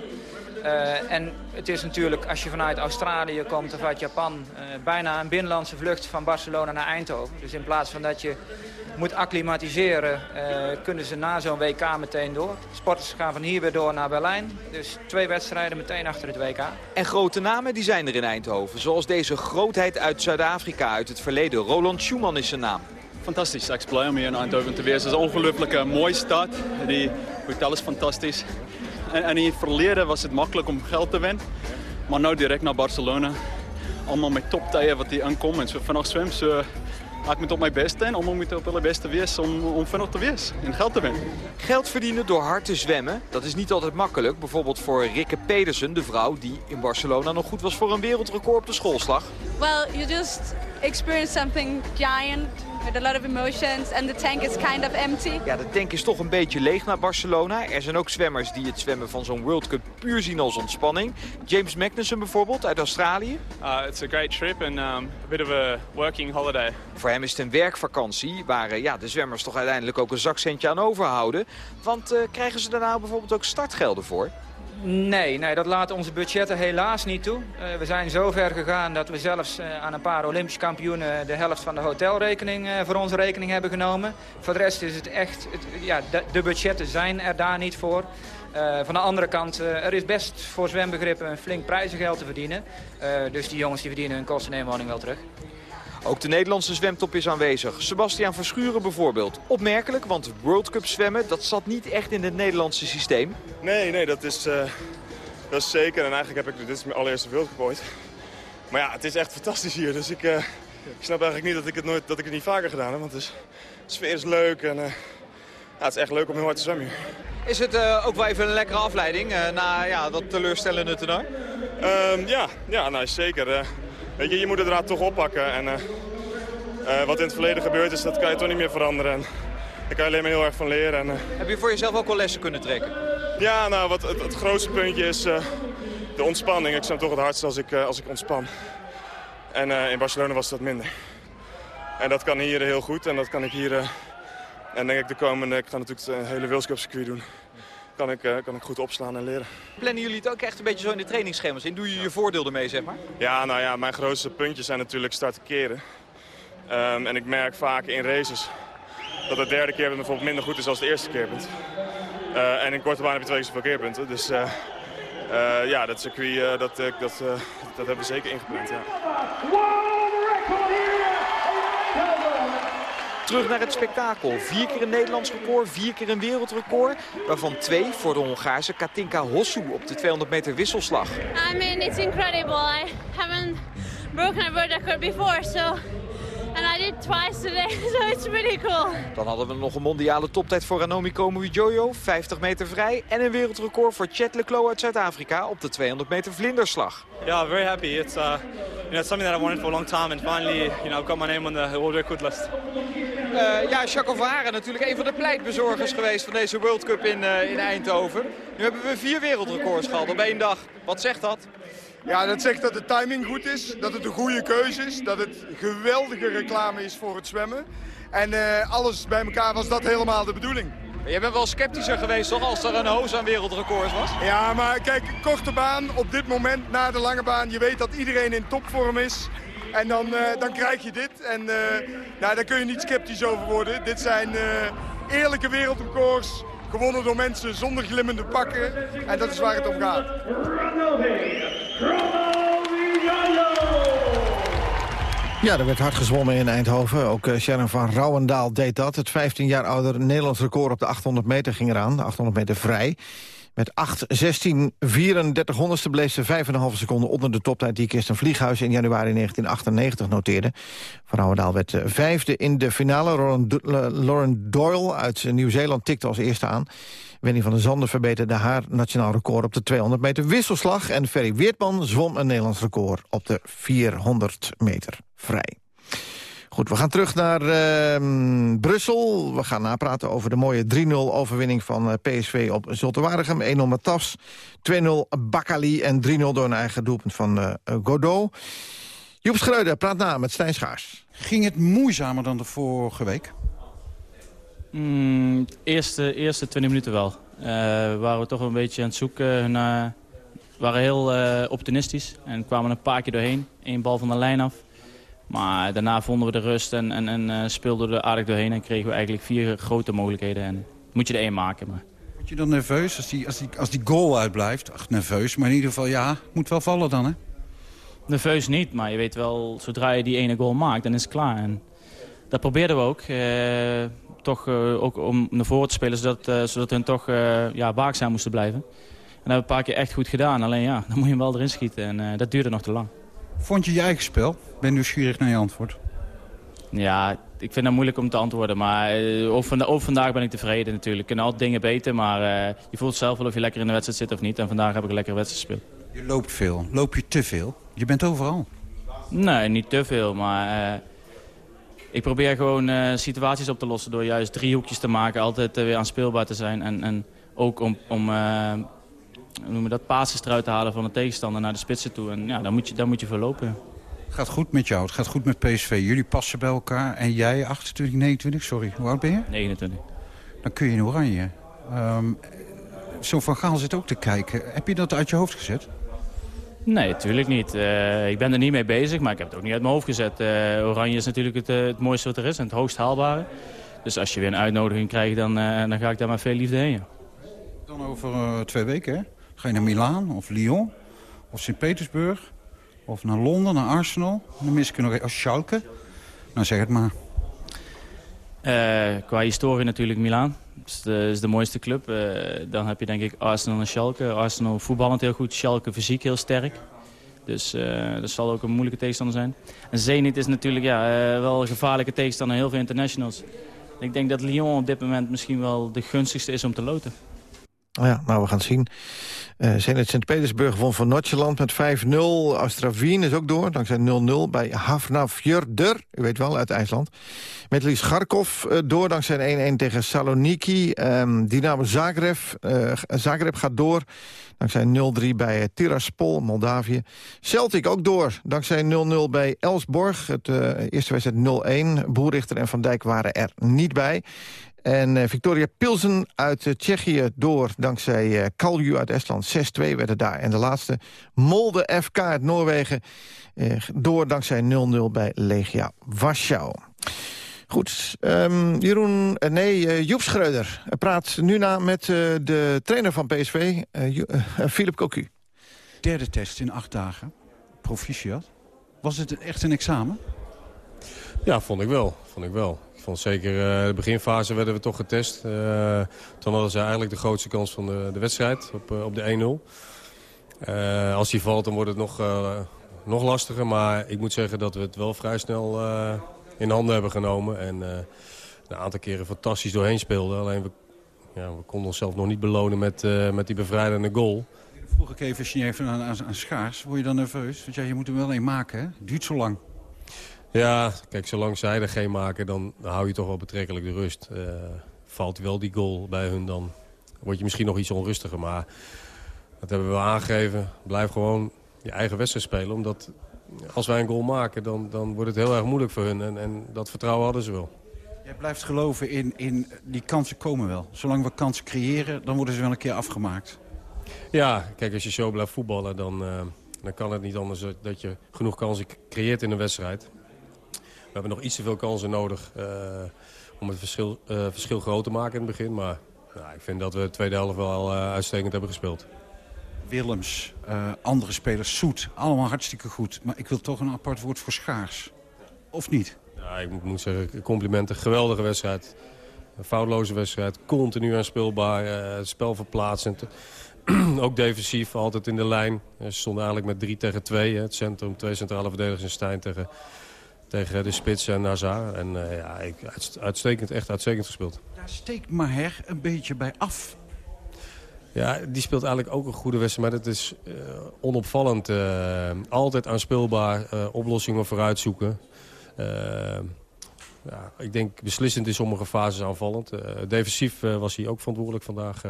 Uh, en het is natuurlijk, als je vanuit Australië komt of uit Japan... Uh, bijna een binnenlandse vlucht van Barcelona naar Eindhoven. Dus in plaats van dat je moet acclimatiseren, uh, kunnen ze na zo'n WK meteen door. Sporters gaan van hier weer door naar Berlijn. Dus twee wedstrijden meteen achter het WK. En grote namen die zijn er in Eindhoven. Zoals deze grootheid uit Zuid-Afrika uit het verleden. Roland Schumann is zijn naam. Fantastisch, ik blij om hier in Eindhoven te wezen. Het is een ongelooflijke mooie stad. Die hotel is fantastisch. En, en in het verleden was het makkelijk om geld te winnen. Maar nu direct naar Barcelona. Allemaal met toptijden wat die aankomen. En zo vanaf zwem, zo ik moet op mijn best zijn om moet op het beste wees om, om vanochtend te wees en geld te winnen. Geld verdienen door hard te zwemmen, dat is niet altijd makkelijk. Bijvoorbeeld voor Rikke Pedersen, de vrouw die in Barcelona nog goed was voor een wereldrecord op de schoolslag. Well, you just experience something giant with a lot of emotions and the tank is kind of empty. Ja, de tank is toch een beetje leeg naar Barcelona. Er zijn ook zwemmers die het zwemmen van zo'n World Cup puur zien als ontspanning. James Magnussen bijvoorbeeld uit Australië. Uh, it's a great trip and um, a bit of a working holiday. Voor hem is het een werkvakantie waar uh, ja, de zwemmers toch uiteindelijk ook een zakcentje aan overhouden. Want uh, krijgen ze daar nou bijvoorbeeld ook startgelden voor? Nee, nee, dat laten onze budgetten helaas niet toe. Uh, we zijn zo ver gegaan dat we zelfs uh, aan een paar Olympische kampioenen... de helft van de hotelrekening uh, voor onze rekening hebben genomen. Voor de rest is het echt... Het, ja, de, budgetten zijn er daar niet voor. van de andere kant, er is best voor zwembegrippen een flink prijzengeld te verdienen. dus die jongens die verdienen hun kosten en wel terug. Ook de Nederlandse zwemtop is aanwezig. Sebastiaan Verschuren bijvoorbeeld. Opmerkelijk, want World Cup zwemmen, dat zat niet echt in het Nederlandse systeem. Nee, nee, dat is, uh, dat is zeker. En eigenlijk heb ik, dit is mijn allereerste World Cup ooit. Maar ja, het is echt fantastisch hier. Dus ik, uh, ik snap eigenlijk niet dat ik het, nooit, dat ik het niet vaker gedaan heb. Want het is, de sfeer is leuk en uh, ja, het is echt leuk om heel hard te zwemmen hier. Is het ook wel even een lekkere afleiding na ja, dat teleurstellende toernooi? Um, ja, ja nou, zeker. Weet je, je moet het draad toch oppakken. En uh, uh, wat in het verleden gebeurd is, dat kan je toch niet meer veranderen. En daar kan je alleen maar heel erg van leren. En, uh... Heb je voor jezelf ook wel lessen kunnen trekken? Ja, nou, wat, het, het grootste puntje is de ontspanning. Ik sta toch het hardst als ik, als ik ontspan. En in Barcelona was dat minder. En dat kan hier heel goed. En dat kan ik hier... en denk ik de komende... Ik ga natuurlijk het hele Wilscup circuit doen kan ik, uh, kan ik goed opslaan en leren. Plannen jullie het ook echt een beetje zo in de trainingsschema's in? Doe je je voordeel ermee, zeg maar? Ja, nou ja, mijn grootste puntjes zijn natuurlijk starten keren. Um, en ik merk vaak in races dat de derde keer bijvoorbeeld minder goed is dan de eerste keerpunt. Uh, en in korte baan heb je twee keer zoveel keerpunten. Dus uh, uh, ja, dat circuit, dat, dat, dat hebben we zeker ingepland. Ja. Terug naar het spektakel. Vier keer een Nederlands record, vier keer een wereldrecord. Waarvan twee voor de Hongaarse Katinka Hossu op de 200 meter wisselslag. I mean, it's incredible. I haven't broken a world record before, so... And I did twice today, so it's really cool. Dan hadden we nog een mondiale toptijd voor Ranomi Jojo, 50 meter vrij. En een wereldrecord voor Chet Leclos uit Zuid-Afrika op de 200 meter vlinderslag. Yeah, very happy. It's, uh, you know, something that I wanted for a long time. And finally, you know, I've got my name on the world record list. Uh, ja, Jacques Varen natuurlijk een van de pleitbezorgers geweest van deze World Cup in, uh, in Eindhoven. Nu hebben we vier wereldrecords gehad op één dag. Wat zegt dat? Ja, dat zegt dat de timing goed is, dat het een goede keuze is, dat het geweldige reclame is voor het zwemmen. En uh, alles bij elkaar was dat helemaal de bedoeling. Je bent wel sceptischer geweest toch als er een hoos aan wereldrecords was? Ja, maar kijk, korte baan op dit moment na de lange baan. Je weet dat iedereen in topvorm is. En dan, eh, dan krijg je dit. En uh, nou, daar kun je niet sceptisch over worden. Dit zijn uh, eerlijke wereldrecords. Gewonnen door mensen zonder glimmende pakken. En dat is waar het om gaat. Ja, er werd hard gezwommen in Eindhoven. Ook Sharon van Rouwendaal deed dat. Het 15 jaar ouder Nederlands record op de 800 meter ging eraan. De 800 meter vrij. Met 8, 16, 34 honderdste bleef ze 5,5 seconden onder de toptijd... die Kirsten Vlieghuis in januari 1998 noteerde. Van Rouwendaal werd vijfde in de finale. Lauren Doyle uit Nieuw-Zeeland tikte als eerste aan. Wendy van der Zanden verbeterde haar nationaal record op de 200 meter wisselslag. En Ferry Weertman zwom een Nederlands record op de 400 meter vrij. Goed, we gaan terug naar uh, Brussel. We gaan napraten over de mooie 3-0 overwinning van uh, PSV op Zulte Waregem. 1-0 Matas, 2-0 Bakali en 3-0 door een eigen doelpunt van uh, Godot. Joep Schreuder praat na met Stijn Schaars. Ging het moeizamer dan de vorige week? Mm, eerste, eerste 20 minuten wel. Uh, waren we toch een beetje aan het zoeken. naar, waren heel uh, optimistisch en kwamen een paar keer doorheen. Eén bal van de lijn af. Maar daarna vonden we de rust en, en, en uh, speelden we er aardig doorheen. En kregen we eigenlijk vier grote mogelijkheden. En moet je er één maken. Maar... Word je dan nerveus als die, als, die, als die goal uitblijft? Ach, nerveus. Maar in ieder geval, ja, moet wel vallen dan, hè? Nerveus niet, maar je weet wel, zodra je die ene goal maakt, dan is het klaar. En dat probeerden we ook. Uh, toch uh, ook om naar voren te spelen, zodat, uh, zodat hun toch ja, waakzaam moesten blijven. En dat hebben we een paar keer echt goed gedaan. Alleen ja, dan moet je hem wel erin schieten. En dat duurde nog te lang. Vond je je eigen spel? Ik ben nieuwsgierig naar je antwoord. Ja, ik vind het moeilijk om te antwoorden. Maar over, vanda over, vandaag ben ik tevreden natuurlijk. Kunnen altijd dingen beter, maar uh, je voelt zelf wel of je lekker in de wedstrijd zit of niet. En vandaag heb ik een lekkere wedstrijd gespeeld. Je loopt veel. Loop je te veel? Je bent overal. Nee, niet te veel, maar... Uh, ik probeer gewoon situaties op te lossen door juist driehoekjes te maken. Altijd weer aanspeelbaar te zijn. En, en ook om, om noemen dat, passes eruit te halen van de tegenstander naar de spitsen toe. En ja, daar moet je, daar moet je voor lopen. Het gaat goed met jou, het gaat goed met PSV. Jullie passen bij elkaar en jij 28, 29, sorry. Hoe oud ben je? 29. Dan kun je in oranje. Um, zo van Gaal zit ook te kijken. Heb je dat uit je hoofd gezet? Nee, natuurlijk niet. Uh, ik ben er niet mee bezig, maar ik heb het ook niet uit mijn hoofd gezet. Uh, oranje is natuurlijk het, uh, het, mooiste wat er is en het hoogst haalbare. Dus als je weer een uitnodiging krijgt, dan, dan ga ik daar maar veel liefde heen. Ja. Dan over twee weken, hè? Ga je naar Milaan of Lyon of Sint-Petersburg of naar Londen, naar Arsenal. Dan mis ik nog als Schalke. Nou, zeg het maar. Uh, qua historie natuurlijk Milaan. Dat is de, is de mooiste club. Uh, dan heb je denk ik Arsenal en Schalke. Arsenal voetballend heel goed, Schalke fysiek heel sterk. Dus uh, dat zal ook een moeilijke tegenstander zijn. En Zenit is natuurlijk ja, wel een gevaarlijke tegenstander. Heel veel internationals. Ik denk dat Lyon op dit moment misschien wel de gunstigste is om te loten. Ja, nou, we gaan het zien. Zenit Sint-Petersburg won van Noordjeland met 5-0. Astra Wien is ook door, dankzij 0-0 bij Hafnarfjörður. U weet wel, uit IJsland. Metlis Kharkov uh, door, dankzij 1-1 tegen Saloniki. Um, Dynamo Zagreb, uh, Zagreb gaat door, dankzij 0-3 bij Tiraspol, Moldavië. Celtic ook door, dankzij 0-0 bij Elsborg. Het eerste wedstrijd 0-1. Boerichter en Van Dijk waren er niet bij. En uh, Victoria Pilsen uit uh, Tsjechië door dankzij uh, Kalju uit Estland. 6-2 werden daar. En de laatste Molde FK uit Noorwegen door dankzij 0-0 bij Legia Warschau. Goed, um, Jeroen, nee, Joep Schreuder praat nu na met de trainer van PSV, Philip Cocu. Derde test in acht dagen, proficiat. Was het echt een examen? Ja, vond ik wel. Vond ik wel. Ik vond zeker uh, de beginfase werden we toch getest. Uh, toen hadden ze eigenlijk de grootste kans van de, de wedstrijd op, uh, op de 1-0. als die valt dan wordt het nog, nog lastiger. Maar ik moet zeggen dat we het wel vrij snel in handen hebben genomen. En een aantal keren fantastisch doorheen speelden. Alleen we, ja, we konden onszelf nog niet belonen met, met die bevrijdende goal. Vroeg ik even, even aan, aan, aan Schaars. Word je dan nerveus? Want ja, je moet er wel een maken, hè? Duurt zo lang. Ja, kijk, zolang zij er geen maken, dan, hou je toch wel betrekkelijk de rust. Uh, valt wel die goal bij hun, dan word je misschien nog iets onrustiger. Maar dat hebben we wel aangegeven. Blijf gewoon je eigen wedstrijd spelen. Omdat als wij een goal maken, dan, dan wordt het heel erg moeilijk voor hun. En, en dat vertrouwen hadden ze wel. Jij blijft geloven in, in die kansen komen wel. Zolang we kansen creëren, dan worden ze wel een keer afgemaakt. Ja, kijk, als je zo blijft voetballen, dan, uh, dan kan het niet anders dat je genoeg kansen creëert in een wedstrijd. We hebben nog iets te veel kansen nodig uh, om het verschil, uh, verschil groot te maken in het begin. Maar nou, ik vind dat we de tweede helft wel uitstekend hebben gespeeld. Willems, andere spelers, Soet, allemaal hartstikke goed. Maar ik wil toch een apart woord voor schaars. Of niet? Ja, ik moet zeggen, complimenten. Geweldige wedstrijd. Een foutloze wedstrijd. Continu aanspeelbaar. Uh, het spel verplaatsend. ook defensief, altijd in de lijn. Ze stonden eigenlijk met 3 tegen 2. Het centrum, twee centrale verdedigers in Stijn tegen, tegen de spits en Nazar. En uh, ja, ik, uitstekend, echt uitstekend gespeeld. Daar steekt Maher een beetje bij af. Ja, die speelt eigenlijk ook een goede wedstrijd. Maar dat is uh, onopvallend. Uh, altijd aanspeelbaar. oplossingen vooruit zoeken. ja, ik denk beslissend in sommige fases aanvallend. defensief was hij ook verantwoordelijk vandaag.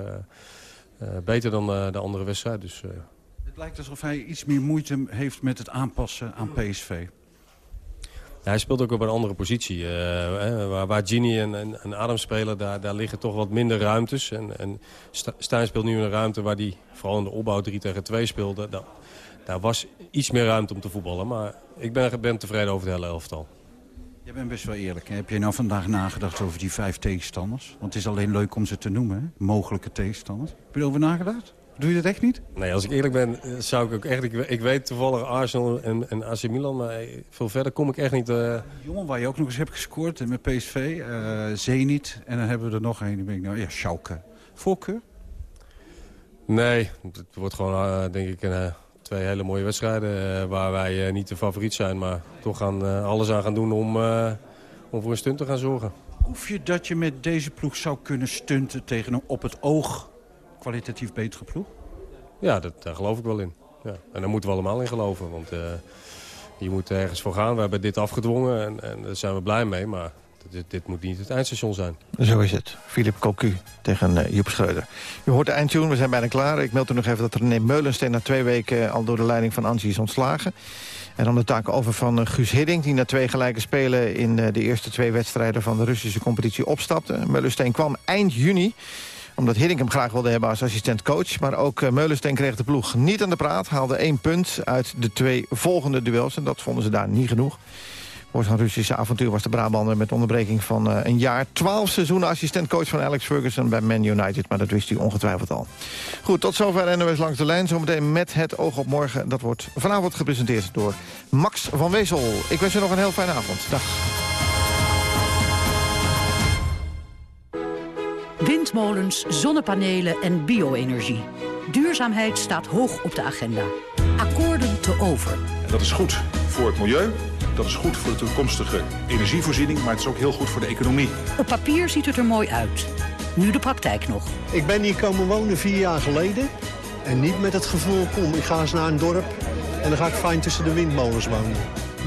Eh, beter dan eh, de andere wedstrijd. Dus, eh. het lijkt alsof hij iets meer moeite heeft met het aanpassen aan PSV. Hij speelt ook op een andere positie. Uh, waar, waar Gini en, en, Adam spelen, daar, daar liggen toch wat minder ruimtes. En, en Stijn speelt nu een ruimte waar hij vooral in de opbouw 3 tegen 2 speelde. Daar, daar was iets meer ruimte om te voetballen. Maar ik ben, ben tevreden over het hele elftal. Je bent best wel eerlijk. Heb je nou vandaag nagedacht over die vijf tegenstanders? Want het is alleen leuk om ze te noemen, mogelijke tegenstanders. Heb je erover nagedacht? Doe je dat echt niet? Nee, als ik eerlijk ben, eh, zou ik ook echt... Ik, ik weet toevallig Arsenal en, en AC Milan, maar veel verder kom ik echt niet... Uh... Jongen, waar je ook nog eens hebt gescoord met PSV, uh, eh, Zenit. En dan hebben we er nog een, die ben ik nou... Ja, Schalke. Voorkeur? Nee, het wordt gewoon, denk ik, een twee hele mooie wedstrijden... waar wij niet de favoriet zijn, maar toch gaan, alles aan gaan doen om, om voor een stunt te gaan zorgen. Hoef je dat je met deze ploeg zou kunnen stunten tegen op het oog kwalitatief betere ploeg? Ja, dat, daar geloof ik wel in. Ja. En daar moeten we allemaal in geloven. Want uh, je moet ergens voor gaan. We hebben dit afgedwongen en, en daar zijn we blij mee. Maar dit, dit, moet niet het eindstation zijn. Zo is het. Philip Cocu tegen uh, Joep Schreuder. U hoort de eindtune, we zijn bijna klaar. Ik meld u nog even dat René Meulensteen na twee weken... al door de leiding van Angie is ontslagen. En dan de taak over van uh, Guus Hidding... die na twee gelijke spelen in uh, de eerste twee wedstrijden... van de Russische competitie opstapte. Meulensteen kwam eind juni omdat Hiddink hem graag wilde hebben als assistent-coach. Maar ook uh, Meulensteen kreeg de ploeg niet aan de praat. Haalde één punt uit de twee volgende duels. En dat vonden ze daar niet genoeg. Voor zijn Russische avontuur was de Brabander met onderbreking van uh, een jaar. Twaalf seizoenen assistentcoach van Alex Ferguson bij Man United. Maar dat wist hij ongetwijfeld al. Goed, tot zover NOS Langs de Lijn. Zometeen met het oog op morgen. Dat wordt vanavond gepresenteerd door Max van Wezel. Ik wens u nog een heel fijne avond. Dag. Windmolens, zonnepanelen en bio-energie. Duurzaamheid staat hoog op de agenda. Akkoorden te over. Dat is goed voor het milieu, dat is goed voor de toekomstige energievoorziening... maar het is ook heel goed voor de economie. Op papier ziet het er mooi uit. Nu de praktijk nog. Ik ben hier komen wonen vier jaar geleden. En niet met het gevoel, kom, ik ga eens naar een dorp... en dan ga ik fijn tussen de windmolens wonen.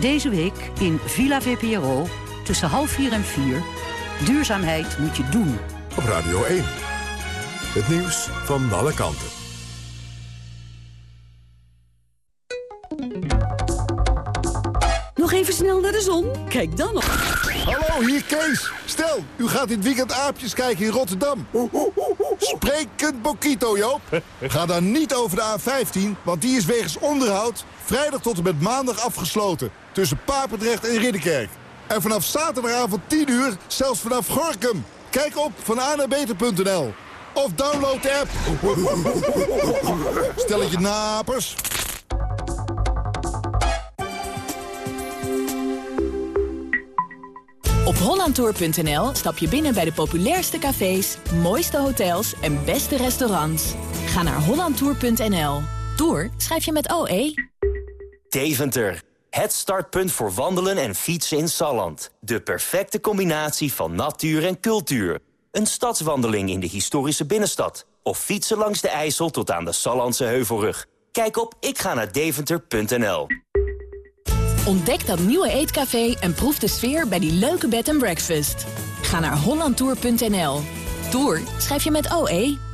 Deze week in Villa VPRO tussen half vier en vier. Duurzaamheid moet je doen. Op Radio 1. Het nieuws van alle kanten. Nog even snel naar de zon? Kijk dan nog. Hallo, hier Kees. Stel, u gaat dit weekend aapjes kijken in Rotterdam. Sprekend Bokito, Joop. Ga dan niet over de A15, want die is wegens onderhoud... vrijdag tot en met maandag afgesloten. Tussen Papendrecht en Ridderkerk. En vanaf zaterdagavond 10 uur zelfs vanaf Gorkum. Kijk op van Of download de app. Stelletje napers. Op hollandtour.nl stap je binnen bij de populairste cafés, mooiste hotels en beste restaurants. Ga naar hollandtour.nl. Tour schrijf je met OE. Deventer. Het startpunt voor wandelen en fietsen in Salland. De perfecte combinatie van natuur en cultuur. Een stadswandeling in de historische binnenstad. Of fietsen langs de IJssel tot aan de Sallandse Heuvelrug. Kijk op ikga Ontdek dat nieuwe eetcafé en proef de sfeer bij die leuke bed and breakfast. Ga naar hollandtour.nl. Tour schrijf je met OE.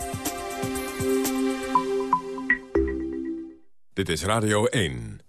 Dit is Radio 1.